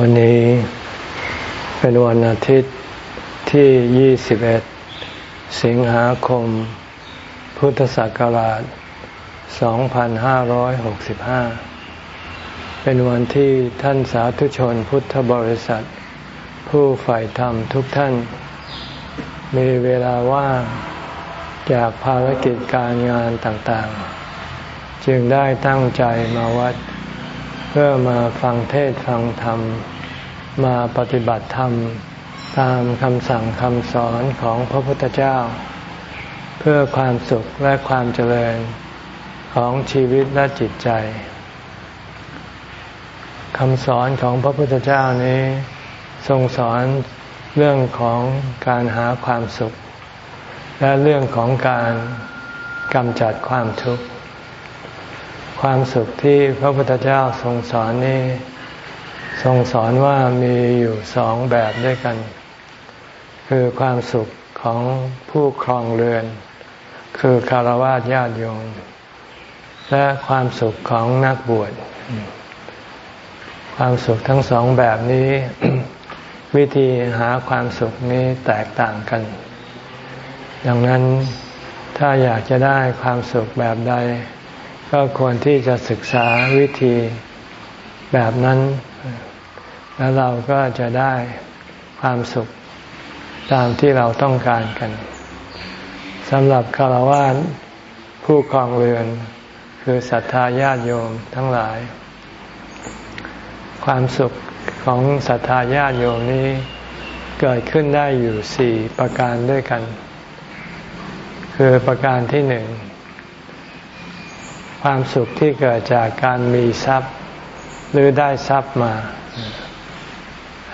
วันนี้เป็นวันอาทิตย์ที่ 21 สิงหาคม พุทธศักราช 2565 เป็นวันที่ท่านสาธุชนพุทธบริษัท ผู้ใฝ่ธรรมทุกท่าน มีเวลาว่างจากภารกิจการงานต่างๆ จึงได้ตั้งใจมาวัด พื่อมาฟังเทศฟังธรรม มาปฏิบัติธรรม ตามคำสั่งคำสอนของพระพุทธเจ้า เพื่อความสุขและความเจริญของชีวิตและจิตใจคำสอนของพระพุทธเจ้านี้ ทรงสอนเรื่องของการหาความสุข และเรื่องของการกำจัดความทุกข์ ความสุขที่พระพุทธเจ้าทรงสอนนี้ ทรงสอนว่ามีอยู่สองแบบด้วยกัน คือความสุขของผู้ครองเรือน คือคารวะญาติโยมและความสุขของนักบวช ความสุขทั้งสองแบบนี้ วิธีหาความสุขนี้แตกต่างกัน ดังนั้นถ้าอยากจะได้ความสุขแบบใด ก็ควรที่จะศึกษาวิธีแบบนั้น แล้วเราก็จะได้ความสุขตามที่เราต้องการกันสำหรับคารวะผู้ครองเรือน คือศรัทธาญาติโยมทั้งหลาย ความสุขของศรัทธาญาติโยมนี้เกิดขึ้นได้อยู่สี่ประการด้วยกัน คือประการที่หนึ่ง ความสุขที่เกิดจากการมีทรัพย์ หรือได้ทรัพย์มา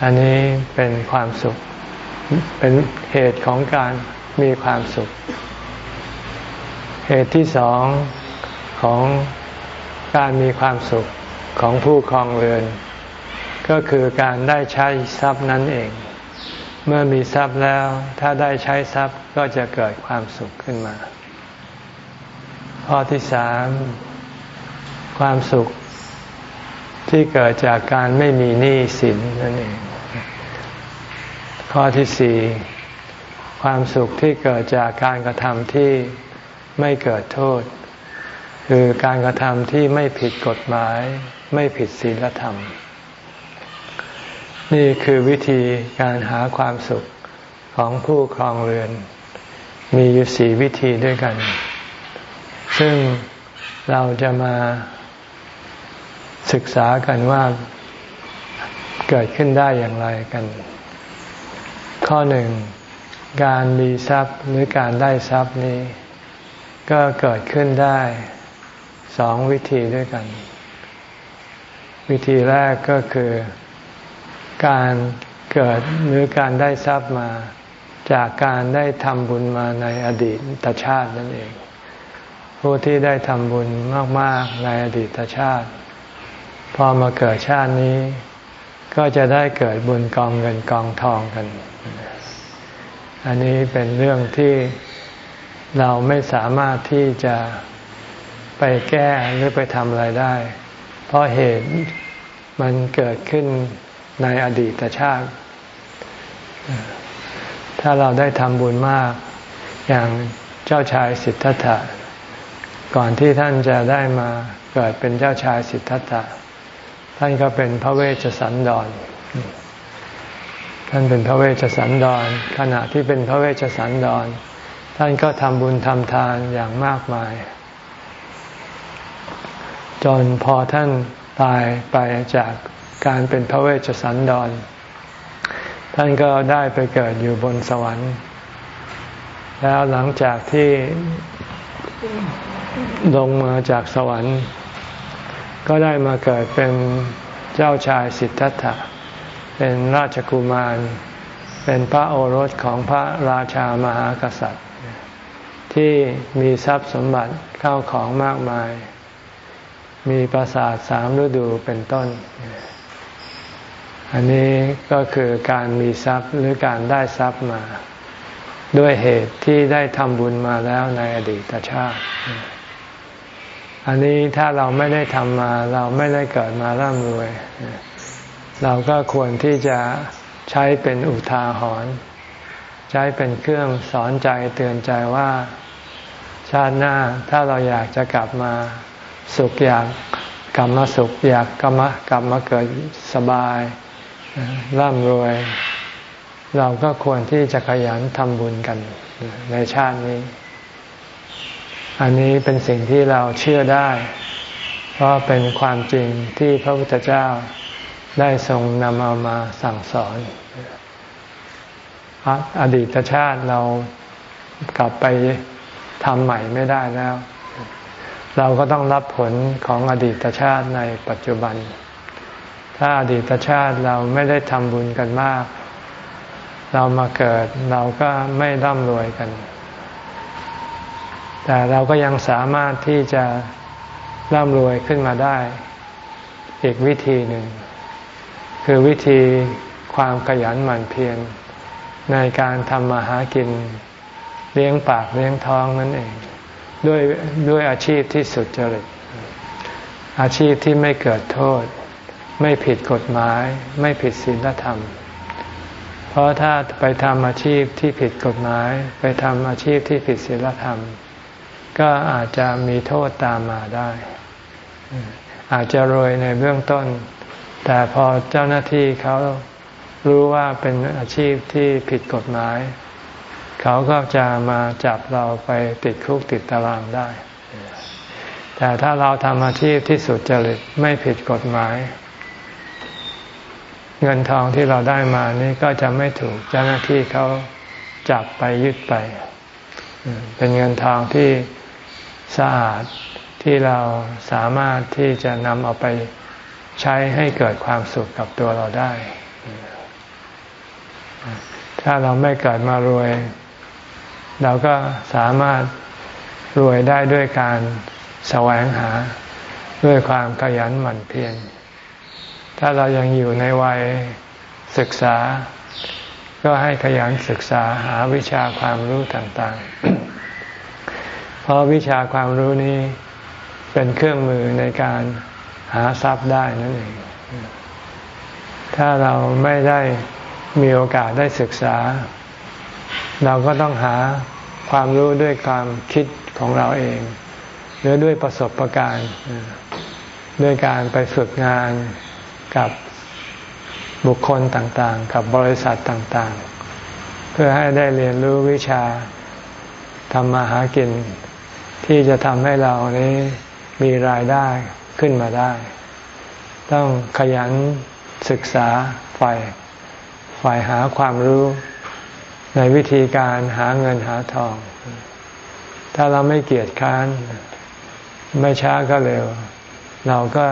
อันนี้เป็นความสุข เป็นเหตุของการมีความสุข เหตุที่สองของการมีความสุขของผู้ครองเรือน ก็คือการได้ใช้ทรัพย์นั้นเอง เมื่อมีทรัพย์แล้ว ถ้าได้ใช้ทรัพย์ก็จะเกิดความสุขขึ้นมา ข้อที่สามความสุขที่เกิดจากการไม่มีหนี้สินนั่นเองข้อที่สี่ความสุขที่เกิดจากการกระทำที่ไม่เกิดโทษ คือการกระทำที่ไม่ผิดกฎหมาย ไม่ผิดศีลธรรม นี่คือวิธีการหาความสุขของผู้ครองเรือน มีอยู่สี่วิธีด้วยกัน ซึ่งเราจะมาศึกษากันว่าเกิดขึ้นได้อย่างไรกัน ข้อหนึ่ง การมีทรัพย์หรือการได้ทรัพย์นี้ ก็เกิดขึ้นได้สองวิธีด้วยกัน วิธีแรกก็คือ การเกิดหรือการได้ทรัพย์มา จากการได้ทำบุญมาในอดีตชาตินั่นเอง ผู้ที่ได้ทำบุญมาก ๆ ในอดีตชาติ พอมาเกิดชาตินี้ ก็จะได้เกิดบุญกองเงินกองทองกัน อันนี้เป็นเรื่องที่เราไม่สามารถที่จะไปแก้หรือไปทำอะไรได้ เพราะเหตุมันเกิดขึ้นในอดีตชาติ ถ้าเราได้ทำบุญมาก อย่างเจ้าชายสิทธัตถะ ก่อนที่ท่านจะได้มาเกิดเป็นเจ้าชายสิทธัตถะ ท่านก็เป็นพระเวชสันดร ท่านเป็นพระเวชสันดร ขณะที่เป็นพระเวชสันดร ท่านก็ทำบุญทำทานอย่างมากมาย จนพอท่านตายไปจากการเป็นพระเวชสันดร ท่านก็ได้ไปเกิดอยู่บนสวรรค์ แล้วหลังจากที่ ลงมาจากสวรรค์ ก็ได้มาเกิดเป็นเจ้าชายสิทธัตถะ เป็นราชกุมาร เป็นพระโอรสของพระราชามหากษัตริย์ ที่มีทรัพย์สมบัติเข้าของมากมาย มีปราสาทสามฤดูเป็นต้น อันนี้ก็คือการมีทรัพย์หรือการได้ทรัพย์มา ด้วยเหตุที่ได้ทำบุญมาแล้วในอดีตชาติ อันนี้ถ้าเราไม่ได้ทำมาเราไม่ได้เกิดมาร่ำรวย เราก็ควรที่จะใช้เป็นอุทาหรณ์ใช้เป็นเครื่องสอนใจเตือนใจว่าชาติหน้าถ้าเราอยากจะกลับมาสุขอยากกลับมาสุขอยากกลับมากลับมาเกิดสบายร่ำรวย เราก็ควรที่จะขยันทำบุญกันในชาตินี้ อันนี้เป็นสิ่งที่เราเชื่อได้ เพราะเป็นความจริงที่พระพุทธเจ้าได้ทรงนำเอามาสั่งสอน อดีตชาติเรากลับไปทำใหม่ไม่ได้แล้ว เราก็ต้องรับผลของอดีตชาติในปัจจุบัน ถ้าอดีตชาติเราไม่ได้ทำบุญกันมาก เรามาเกิดเราก็ไม่ร่ำรวยกัน แต่เราก็ยังสามารถที่จะร่ำรวยขึ้นมาได้ อีกวิธีหนึ่ง คือวิธีความขยันหมั่นเพียรในการทำมาหากินเลี้ยงปากเลี้ยงท้องนั่นเอง ด้วยด้วยอาชีพที่สุดจริต อาชีพที่ไม่เกิดโทษ ไม่ผิดกฎหมาย ไม่ผิดศีลธรรม เพราะถ้าไปทำอาชีพที่ผิดกฎหมาย ไปทำอาชีพที่ผิดศีลธรรม ก็อาจจะมีโทษตามมาได้ อาจจะรวยในเบื้องต้น แต่พอเจ้าหน้าที่เขารู้ว่าเป็นอาชีพที่ผิดกฎหมาย เขาก็จะมาจับเราไปติดคุกติดตารางได้ แต่ถ้าเราทำอาชีพที่สุดจริตไม่ผิดกฎหมาย เงินทองที่เราได้มานี่ก็จะไม่ถูกเจ้าหน้าที่เขาจับไปยึดไป เป็นเงินทองที่สะอาดที่เราสามารถที่จะนำเอาไปใช้ให้เกิดความสุขกับตัวเราได้ ถ้าเราไม่เกิดมารวย เราก็สามารถรวยได้ด้วยการแสวงหาด้วยความขยันหมั่นเพียร ถ้าเรายังอยู่ในวัยศึกษา ก็ให้ขยันศึกษาหาวิชาความรู้ต่างๆ เพราะวิชาความรู้นี้เป็นเครื่องมือในการหาทรัพย์ได้นั่นเอง ถ้าเราไม่ได้มีโอกาสได้ศึกษา เราก็ต้องหาความรู้ด้วยความคิดของเราเอง หรือด้วยประสบะการณ์ ด้วยการไปฝึกงาน กับบุคคลต่างๆ กับบริษัทต่างๆ เพื่อให้ได้เรียนรู้วิชาทำมาหากิน ที่จะทำให้เรานี้มีรายได้ขึ้นมาได้ ต้องขยันศึกษาฝ่ายฝ่ายหาความรู้ในวิธีการหาเงินหาทอง ถ้าเราไม่เกียจค้าน ไม่ช้าก็เร็ว เราก็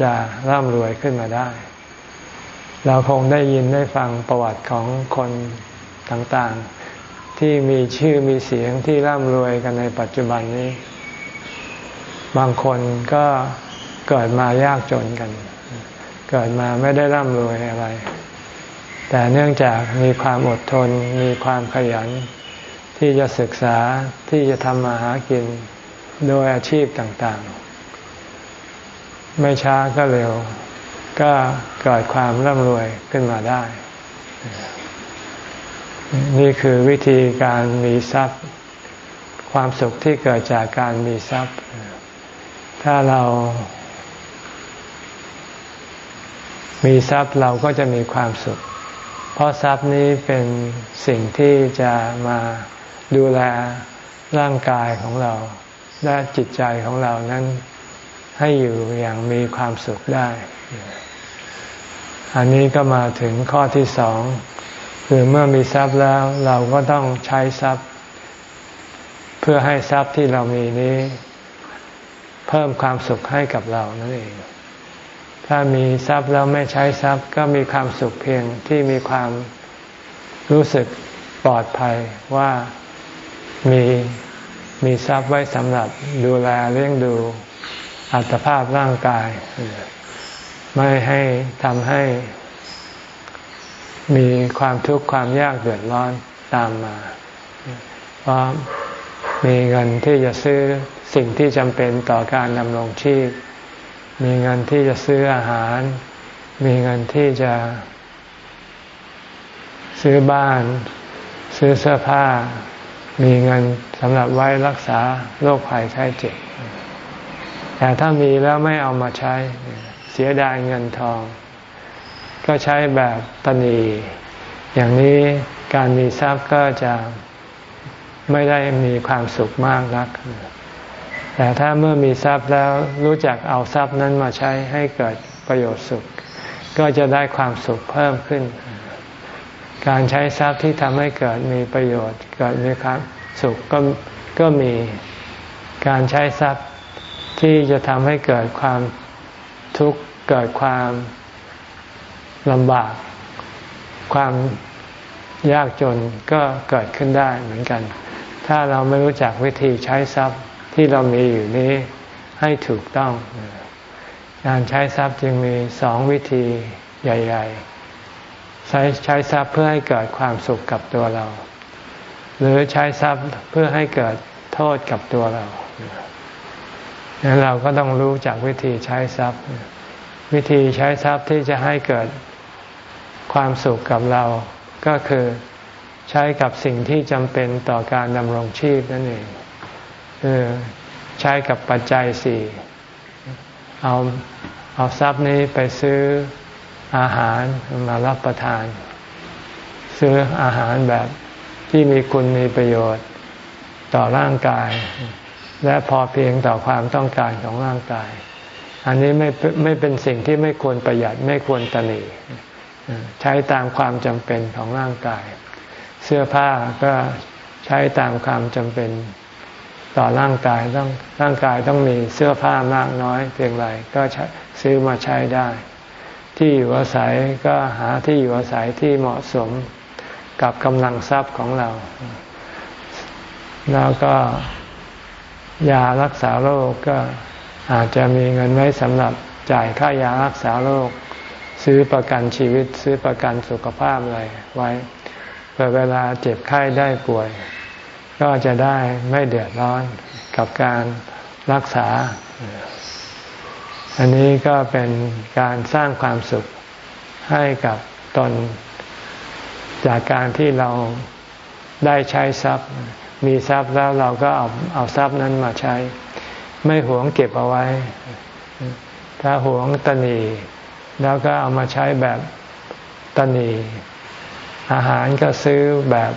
จะร่ำรวยขึ้นมาได้ เราคงได้ยินได้ฟังประวัติของคนต่างๆ ที่มีชื่อมีเสียงที่ร่ำรวยกันในปัจจุบันนี้ บางคนก็เกิดมายากจนกัน เกิดมาไม่ได้ร่ำรวยอะไร แต่เนื่องจากมีความอดทน มีความขยัน ที่จะศึกษาที่จะทำมาหากินโดยอาชีพต่างๆ ไม่ช้าก็เร็ว ก็เกิดความร่ำรวยขึ้นมาได้ นี่คือวิธีการมีทรัพย์ ความสุขที่เกิดจากการมีทรัพย์ ถ้าเรา มีทรัพย์เราก็จะมีความสุข เพราะทรัพย์นี้เป็นสิ่งที่จะมาดูแลร่างกายของเราและจิตใจของเรานั้น ให้อยู่อย่างมีความสุขได้ อันนี้ก็มาถึงข้อที่สองคือเมื่อมีทรัพย์แล้วเราก็ต้องใช้ทรัพย์ เพื่อให้ทรัพย์ที่เรามีนี้ เพิ่มความสุขให้กับเรานั่นเอง ถ้ามีทรัพย์แล้วไม่ใช้ทรัพย์ ก็มีความสุขเพียงที่มีความรู้สึกปลอดภัยว่ามีมีทรัพย์ไว้สำหรับดูแลเลี้ยงดู อัตภาพร่างกาย ไม่ให้ทำให้ มีความทุกข์ความยากเดือดร้อนตามมา เพราะมีเงินที่จะซื้อสิ่งที่จำเป็นต่อการดำรงชีพ มีเงินที่จะซื้ออาหาร มีเงินที่จะซื้อบ้าน ซื้อเสื้อผ้า มีเงินสำหรับไว้รักษาโรคภัยไข้เจ็บ แต่ถ้ามีแล้วไม่เอามาใช้ เสียดายเงินทอง ก็ใช้แบบตนีอย่างนี้การมีทรัพย์ก็จะไม่ได้มีความสุขมากนัก แต่ถ้าเมื่อมีทรัพย์แล้วรู้จักเอาทรัพย์นั้นมาใช้ให้เกิดประโยชน์สุข ก็จะได้ความสุขเพิ่มขึ้น การใช้ทรัพย์ที่ทำให้เกิดมีประโยชน์เกิดมีความสุขก็ก็มีการใช้ทรัพย์ ที่จะทำให้เกิดความทุกข์เกิดความลำบาก ความยากจนก็เกิดขึ้นได้เหมือนกัน ถ้าเราไม่รู้จักวิธีใช้ทรัพย์ที่เรามีอยู่นี้ให้ถูกต้อง การใช้ทรัพย์จึงมีสองวิธีใหญ่ ๆ ใช้ใช้ทรัพย์เพื่อให้เกิดความสุขกับตัวเรา หรือใช้ทรัพย์เพื่อให้เกิดโทษกับตัวเรา ดังนั้นเราก็ต้องรู้จักวิธีใช้ทรัพย์ วิธีใช้ทรัพย์ที่จะให้เกิดความสุขกับเราก็คือใช้กับสิ่งที่จำเป็นต่อการดำรงชีพนั่นเองคือใช้กับปัจจัยสี่เอาเอาทรัพย์นี้ไปซื้ออาหารมารับประทาน ซื้ออาหารแบบที่มีคุณมีประโยชน์ต่อร่างกาย และพอเพียงต่อความต้องการของร่างกาย อันนี้ไม่ไม่เป็นสิ่งที่ไม่ควรประหยัดไม่ควรตนีใช้ตามความจำเป็นของร่างกาย เสื้อผ้าก็ใช้ตามความจำเป็นต่อร่างกายต้องร่างกายต้องมีเสื้อผ้ามากน้อยเพียงไรก็ซื้อมาใช้ได้ ที่อยู่อาศัยก็หาที่อยู่อาศัยที่เหมาะสมกับกำลังทรัพย์ของเรา แล้วก็ ยารักษาโรคก็อาจจะมีเงินไว้สำหรับจ่ายค่ายารักษาโรค ซื้อประกันชีวิต ซื้อประกันสุขภาพอะไรไว้เพื่อเวลาเจ็บไข้ได้ป่วย ก็จะได้ไม่เดือดร้อนกับการรักษา อันนี้ก็เป็นการสร้างความสุขให้กับตน จากการที่เราได้ใช้ทรัพย์ มีทรัพย์แล้วเราก็เอาเอาทรัพย์นั้นมาใช้ ไม่หวงเก็บเอาไว้ ถ้าหวงตนีแล้วก็เอามาใช้แบบตนีอาหารก็ซื้อแบบ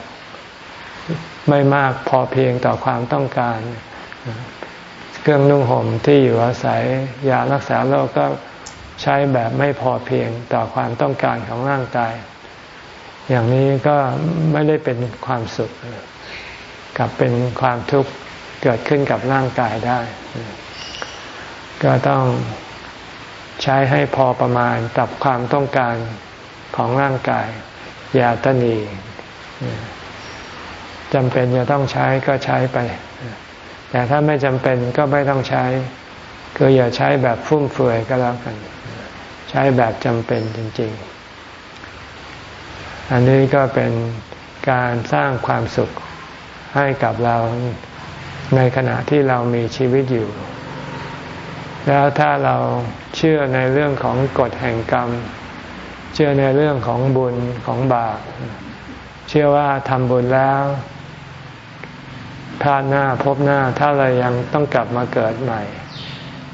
ไม่มากพอเพียงต่อความต้องการ เครื่องนุ่งห่มที่อยู่อาศัยยารักษาโรคก็ใช้แบบไม่พอเพียงต่อความต้องการของร่างกาย อย่างนี้ก็ไม่ได้เป็นความสุข กับเป็นความทุกข์เกิดขึ้นกับร่างกายได้ ก็ต้องใช้ให้พอประมาณกับความต้องการของร่างกาย อย่าตนีจำเป็นจะต้องใช้ก็ใช้ไป แต่ถ้าไม่จำเป็นก็ไม่ต้องใช้ ก็อย่าใช้แบบฟุ่มเฟือยก็แล้วกัน ใช้แบบจำเป็นจริง ๆ อันนี้ก็เป็นการสร้างความสุข ให้กับเราในขณะที่เรามีชีวิตอยู่ แล้วถ้าเราเชื่อในเรื่องของกฎแห่งกรรม เชื่อในเรื่องของบุญของบาป เชื่อว่าทำบุญแล้วพาดหน้าพบหน้าถ้าเรายังต้องกลับมาเกิดใหม่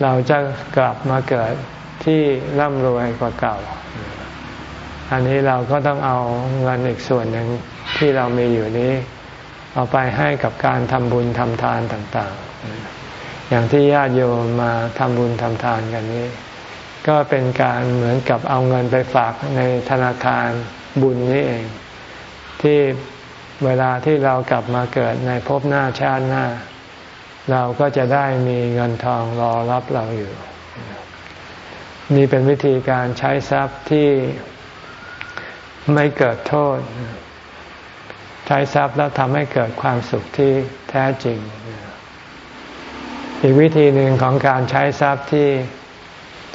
เราจะกลับมาเกิดที่ร่ำรวยกว่าเก่า อันนี้เราก็ต้องเอาเงินอีกส่วนหนึ่งที่เรามีอยู่นี้ เอาไปให้กับการทำบุญทำทานต่างๆ อย่างที่ญาติโยมมาทำบุญทำทานกันนี้ ก็เป็นการเหมือนกับเอาเงินไปฝากในธนาคารบุญนี่เอง ที่เวลาที่เรากลับมาเกิดในภพหน้าชาติหน้า เราก็จะได้มีเงินทองรอรับเราอยู่นี่เป็นวิธีการใช้ทรัพย์ที่ไม่เกิดโทษ ใช้ทรัพย์แล้วทำให้เกิดความสุขที่แท้จริง อีกวิธีหนึ่งของการใช้ทรัพย์ที่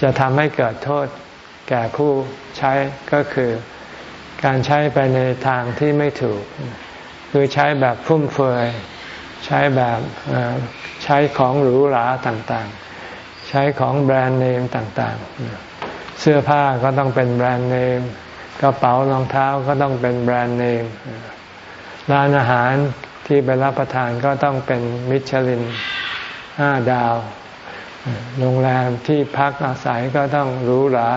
จะทำให้เกิดโทษแก่ผู้ใช้ก็คือการใช้ไปในทางที่ไม่ถูก คือใช้แบบฟุ่มเฟือยใช้แบบใช้ของหรูหราต่างๆ ใช้ของแบรนด์เนมต่างๆ เสื้อผ้าก็ต้องเป็นแบรนด์เนมกระเป๋ารองเท้าก็ต้องเป็นแบรนด์เนม ร้านอาหารที่ไปรับประทานก็ต้องเป็นมิชลินห้าดาว โรงแรมที่พักอาศัยก็ต้องหรูหรา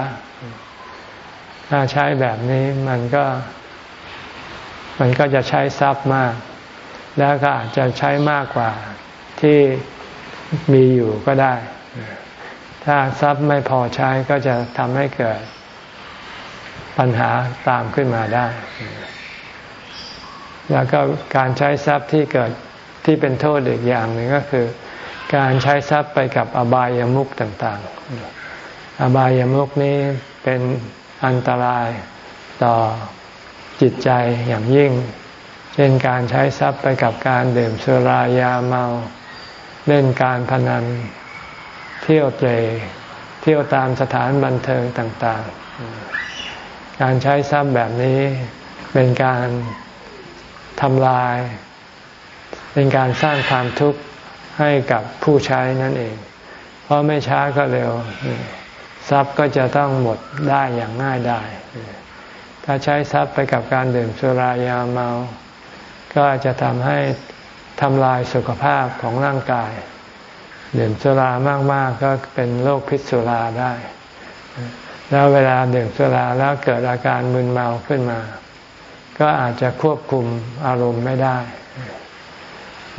ถ้าใช้แบบนี้มันก็ มันก็จะใช้ทรัพย์มาก แล้วก็อาจจะใช้มากกว่าที่มีอยู่ก็ได้ ถ้าทรัพย์ไม่พอใช้ก็จะทำให้เกิดปัญหาตามขึ้นมาได้ แล้วก็การใช้ทรัพย์ที่เกิดที่เป็นโทษอีกอย่างหนึ่งก็คือ การใช้ทรัพย์ไปกับอบายามุขต่างๆ อบายามุขนี้เป็นอันตรายต่อจิตใจอย่างยิ่ง เช่นการใช้ทรัพย์ไปกับการดื่มสุรายาเมา เล่นการพนัน เที่ยวเตะเที่ยวตามสถานบันเทิงต่างๆ การใช้ทรัพย์แบบนี้เป็นการ ทำลาย เป็นการสร้างความทุกข์ให้กับผู้ใช้นั่นเอง เพราะไม่ช้าก็เร็ว ทรัพย์ก็จะต้องหมดได้อย่างง่ายได้ถ้าใช้ทรัพย์ไปกับการดื่มสุรายาเมา ก็จะทำให้ทำลายสุขภาพของร่างกาย ดื่มสุรามากๆก็เป็นโรคพิษสุราได้ แล้วเวลาดื่มสุราแล้วเกิดอาการมึนเมาขึ้นมา ก็อาจจะควบคุมอารมณ์ไม่ได้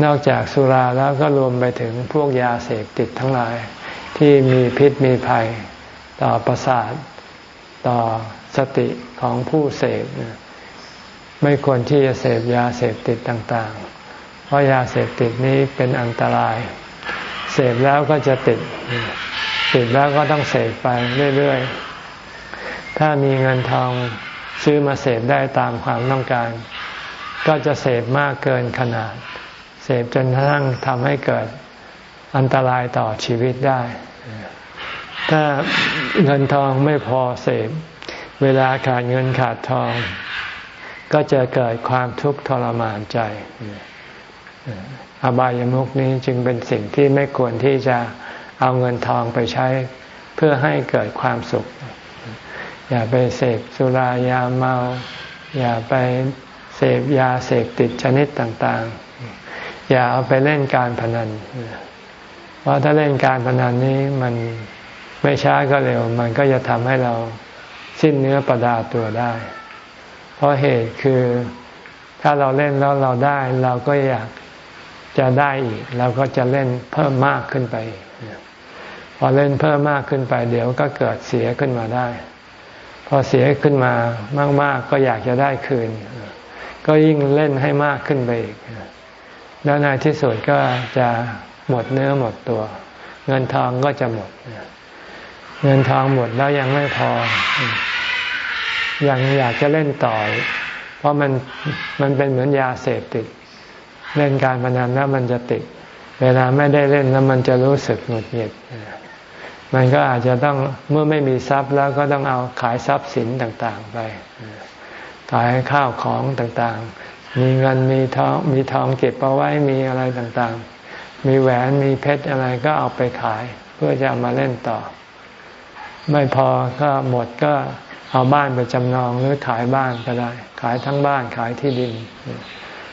นอกจากสุราแล้วก็รวมไปถึงพวกยาเสพติดทั้งหลาย ที่มีพิษมีภัยต่อประสาทต่อสติของผู้เสพไม่ควรที่จะเสพยาเสพติดต่างๆ เพราะยาเสพติดนี้เป็นอันตราย เสพแล้วก็จะติด ติดแล้วก็ต้องเสพไปเรื่อยๆ ถ้ามีเงินทอง ซื้อมาเสพได้ตามความต้องการ ก็จะเสพมากเกินขนาด เสพจนกระทั่งทำให้เกิดอันตรายต่อชีวิตได้ ถ้าเงินทองไม่พอเสพเวลาขาดเงินขาดทอง ก็จะเกิดความทุกข์ทรมานใจ อบายามุกนี้จึงเป็นสิ่งที่ไม่ควรที่จะเอาเงินทองไปใช้ เพื่อให้เกิดความสุข อย่าไปเสพสุรายาเมา อย่าไปเสพยาเสพติดชนิดต่างๆ อย่าเอาไปเล่นการพนัน เพราะถ้าเล่นการพนันนี้มันไม่ช้าก็เร็ว มันก็จะทำให้เราสิ้นเนื้อประดาตัวได้ เพราะเหตุคือถ้าเราเล่นแล้วเราได้ เราก็อยากจะได้อีก เราก็จะเล่นเพิ่มมากขึ้นไป พอเล่นเพิ่มมากขึ้นไป เดี๋ยวก็เกิดเสียขึ้นมาได้ พอเสียขึ้นมามาก ๆ ก็อยากจะได้คืน ก็ยิ่งเล่นให้มากขึ้นไปอีก แล้วในที่สุดก็จะหมดเนื้อหมดตัว เงินทองก็จะหมด เงินทองหมดแล้วยังไม่พอ ยังอยากจะเล่นต่อ เพราะมันมันเป็นเหมือนยาเสพติด เล่นการพนันแล้วมันจะติด เวลาไม่ได้เล่นแล้วมันจะรู้สึกหงุดหงิด มันก็อาจจะต้องเมื่อไม่มีทรัพย์แล้วก็ต้องเอาขายทรัพย์สินต่างๆไป ขายข้าวของต่างๆ มีเงินมีทองมีทองเก็บเอาไว้มีอะไรต่างๆ มีแหวนมีเพชรอะไรก็เอาไปขายเพื่อจะมาเล่นต่อ ไม่พอก็หมดก็เอาบ้านไปจำนองหรือขายบ้านก็ได้ ขายทั้งบ้านขายที่ดิน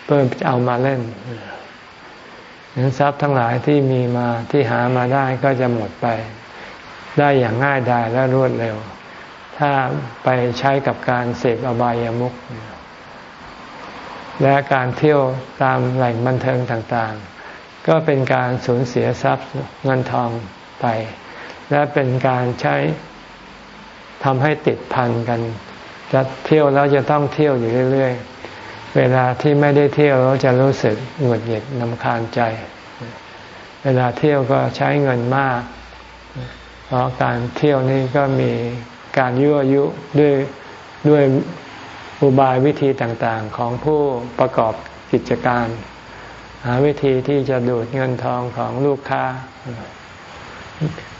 เพื่อเอามาเล่นเงินทรัพย์ทั้งหลายที่มีมาที่หามาได้ก็จะหมดไป ได้อย่างง่ายดายและรวดเร็ว ถ้าไปใช้กับการเสพอบายามุขและการเที่ยวตามแหล่งบันเทิงต่างๆ ก็เป็นการสูญเสียทรัพย์เงินทองไป และเป็นการใช้ทำให้ติดพันกัน จะเที่ยวแล้วจะต้องเที่ยวอยู่เรื่อย ๆ เวลาที่ไม่ได้เที่ยวเราจะรู้สึกหงุดหงิดนำคาญใจ เวลาเที่ยวก็ใช้เงินมาก เพราะการเที่ยวนี้ก็มีการยั่วยุด้วยด้วยอุบายวิธีต่างๆ ของผู้ประกอบกิจการ หาวิธีที่จะดูดเงินทองของลูกค้า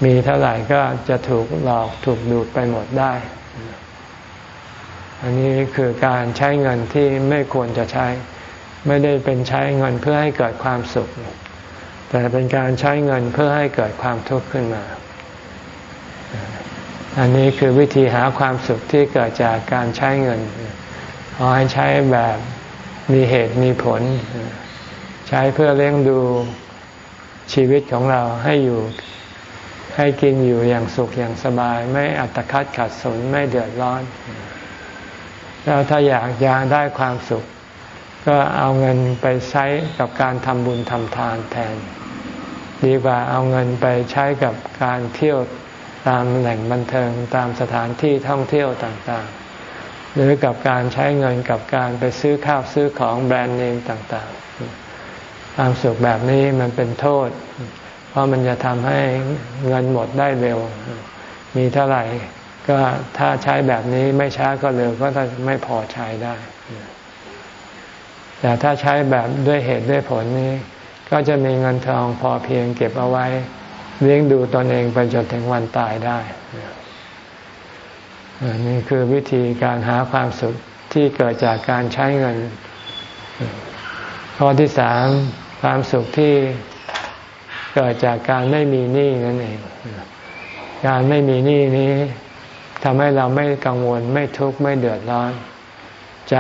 มีเท่าไหร่ก็จะถูกหลอกถูกดูดไปหมดได้ อันนี้คือการใช้เงินที่ไม่ควรจะใช้ ไม่ได้เป็นใช้เงินเพื่อให้เกิดความสุข แต่เป็นการใช้เงินเพื่อให้เกิดความทุกข์ขึ้นมา อันนี้คือวิธีหาความสุขที่เกิดจากการใช้เงินขอให้ใช้แบบมีเหตุมีผล ใช้เพื่อเลี้ยงดูชีวิตของเราให้อยู่ให้กินอยู่อย่างสุขอย่างสบาย ไม่อัตคัดขัดสนไม่เดือดร้อน แล้วถ้าอยากอยากได้ความสุข ก็เอาเงินไปใช้กับการทำบุญทำทานแทน ดีกว่าเอาเงินไปใช้กับการเที่ยว ตามแหล่งบันเทิงตามสถานที่ท่องเที่ยวต่างๆ หรือกับการใช้เงินกับการไปซื้อข้าวซื้อของแบรนด์เนมต่างๆ ความสุขแบบนี้มันเป็นโทษ เพราะมันจะทำให้เงินหมดได้เร็ว มีเท่าไหร่ก็ถ้าใช้แบบนี้ไม่ช้าก็เร็วก็จะไม่พอใช้ได้ แต่ถ้าใช้แบบด้วยเหตุด้วยผลนี้ ก็จะมีเงินทองพอเพียงเก็บเอาไว้ เลี้ยงดูตนเองไปจนถึงวันตายได้นี่คือวิธีการหาความสุขที่เกิดจากการใช้เงิน ข้อที่สามความสุขที่เกิดจากการไม่มีหนี้นั่นเอง การไม่มีหนี้นี้ทำให้เราไม่กังวลไม่ทุกข์ไม่เดือดร้อนใจ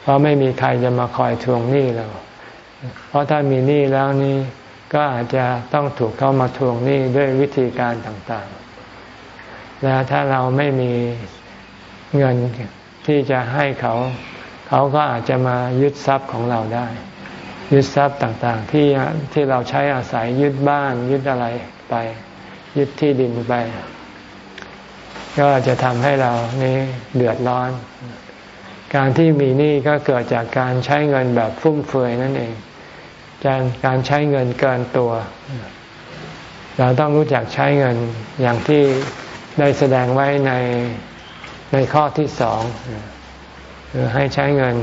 เพราะไม่มีใครจะมาคอยทวงหนี้เรา เพราะถ้ามีหนี้แล้วนี้ ก็อาจจะต้องถูกเข้ามาทวงหนี้ด้วยวิธีการต่างๆ และถ้าเราไม่มีเงินที่จะให้เขา เขาก็อาจจะมายึดทรัพย์ของเราได้ ยึดทรัพย์ต่างๆ ที่ที่เราใช้อาศัยยึดบ้านยึดอะไรไป ยึดที่ดินไป ก็จะทำให้เรานี้เดือดร้อน การที่มีหนี้ก็เกิดจากการใช้เงินแบบฟุ่มเฟือยนั่นเอง การการใช้เงินเกินตัว เราต้องรู้จักใช้เงินอย่างที่ได้แสดงไว้ในในข้อที่สองคือให้ใช้เงิน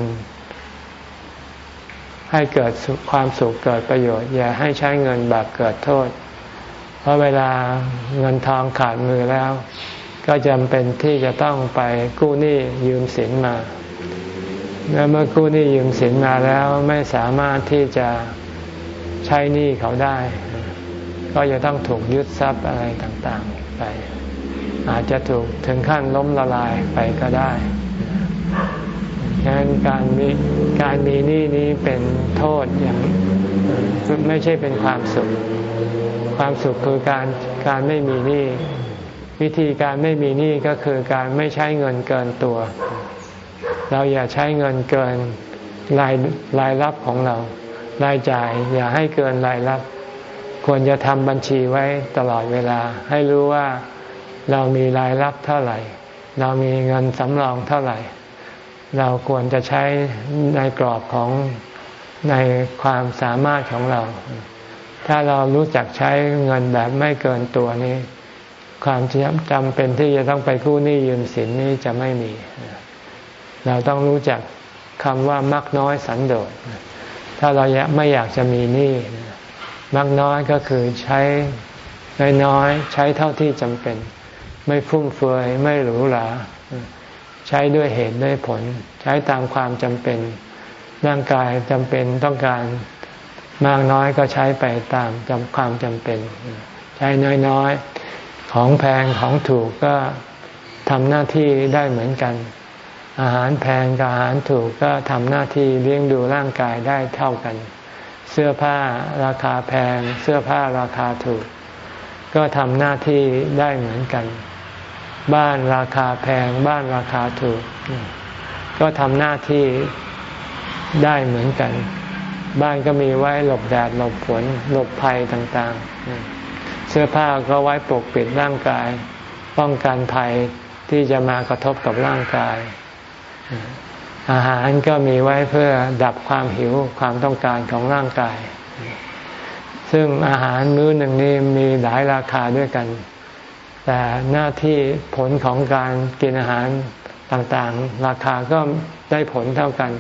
ให้เกิดความสุขเกิดประโยชน์ อย่าให้ใช้เงินแบบเกิดโทษ เพราะเวลาเงินทองขาดมือแล้ว ก็จำเป็นที่จะต้องไปกู้หนี้ยืมสินมาแล้วเมื่อกู้หนี้ยืมสินมาแล้วไม่สามารถที่จะ ช้หนี้เขาได้ ก็จะต้องถูกยึดทรัพย์อะไรต่างๆไป อาจจะถูกถึงขั้นล้มละลายไปก็ได้ดังนั้นการมีการมีหนี้นี้เป็นโทษอย่างไม่ใช่เป็นความสุข ความสุขคือการการไม่มีหนี้วิธีการไม่มีหนี้ก็คือการไม่ใช้เงินเกินตัว เราอย่าใช้เงินเกินรายรายรับของเรา รายจ่าย อย่าให้เกินรายรับ ควรจะทำบัญชีไว้ตลอดเวลา ให้รู้ว่าเรามีรายรับเท่าไหร่ เรามีเงินสำรองเท่าไหร่ เราควรจะใช้ในกรอบของในความสามารถของเรา ถ้าเรารู้จักใช้เงินแบบไม่เกินตัวนี้ ความจำเป็นที่จะต้องไปกู้หนี้ยืมสินนี้จะไม่มี เราต้องรู้จักคำว่ามักน้อยสันโดษ ถ้าเราไม่อยากจะมีหนี้มากน้อยก็คือใช้น้อยๆใช้เท่าที่จำเป็น ไม่ฟุ่มเฟือยไม่หรูหราใช้ด้วยเหตุด้วยผล ใช้ตามความจำเป็น ร่างกายจำเป็นต้องการมากน้อยก็ใช้ไปตามจำความจำเป็น ใช้น้อยๆ ของแพงของถูกก็ทำหน้าที่ได้เหมือนกัน อาหารแพงกับอาหารถูกก็ทำหน้าที่เลี้ยงดูร่างกายได้เท่ากัน เสื้อผ้าราคาแพง เสื้อผ้าราคาถูก ก็ทำหน้าที่ได้เหมือนกัน บ้านราคาแพง บ้านราคาถูก ก็ทำหน้าที่ได้เหมือนกัน บ้านก็มีไว้หลบแดดหลบฝนหลบภัยต่างๆ เสื้อผ้าก็ไว้ปกปิดร่างกาย ป้องกันภัยที่จะมากระทบกับร่างกาย อาหารก็มีไว้เพื่อดับความหิวความต้องการของร่างกาย ซึ่งอาหารมื้อหนึ่งนี้มีหลายราคาด้วยกัน แต่หน้าที่ผลของการกินอาหารต่างๆ ราคาก็ได้ผลเท่ากัน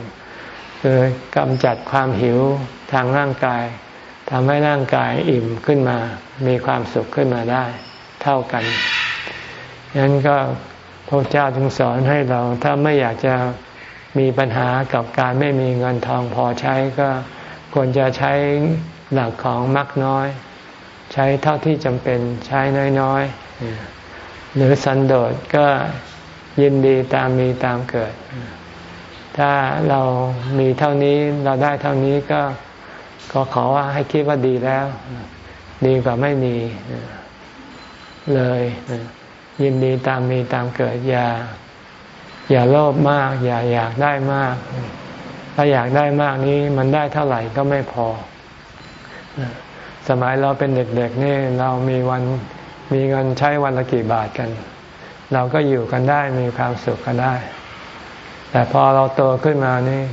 คือกำจัดความหิวทางร่างกายทำให้ร่างกายอิ่มขึ้นมา มีความสุขขึ้นมาได้ เท่ากันนั้นก็ ระเจ้าจึงสอนให้เราถ้าไม่อยากจะมีปัญหากับการไม่มีเงินทองพอใช้ก็ควรจะใช้หลักของมักน้อย ใช้เท่าที่จำเป็นใช้น้อยๆ หรือสันโดษก็ยินดีตามมีตามเกิด ถ้าเรามีเท่านี้เราได้เท่านี้ก็ก็ขอว่าให้คิดว่าดีแล้ว ดีกว่าไม่มีเลย ยินดีตามมีตามเกิดอย่าอย่าโลภมาก อย่าอยากได้มาก ถ้าอยากได้มากนี้มันได้เท่าไหร่ก็ไม่พอ สมัยเราเป็นเด็กๆนี่เรามีวันมีเงินใช้วันละกี่บาทกัน เราก็อยู่กันได้มีความสุขกันได้ แต่พอเราโตขึ้นมานี่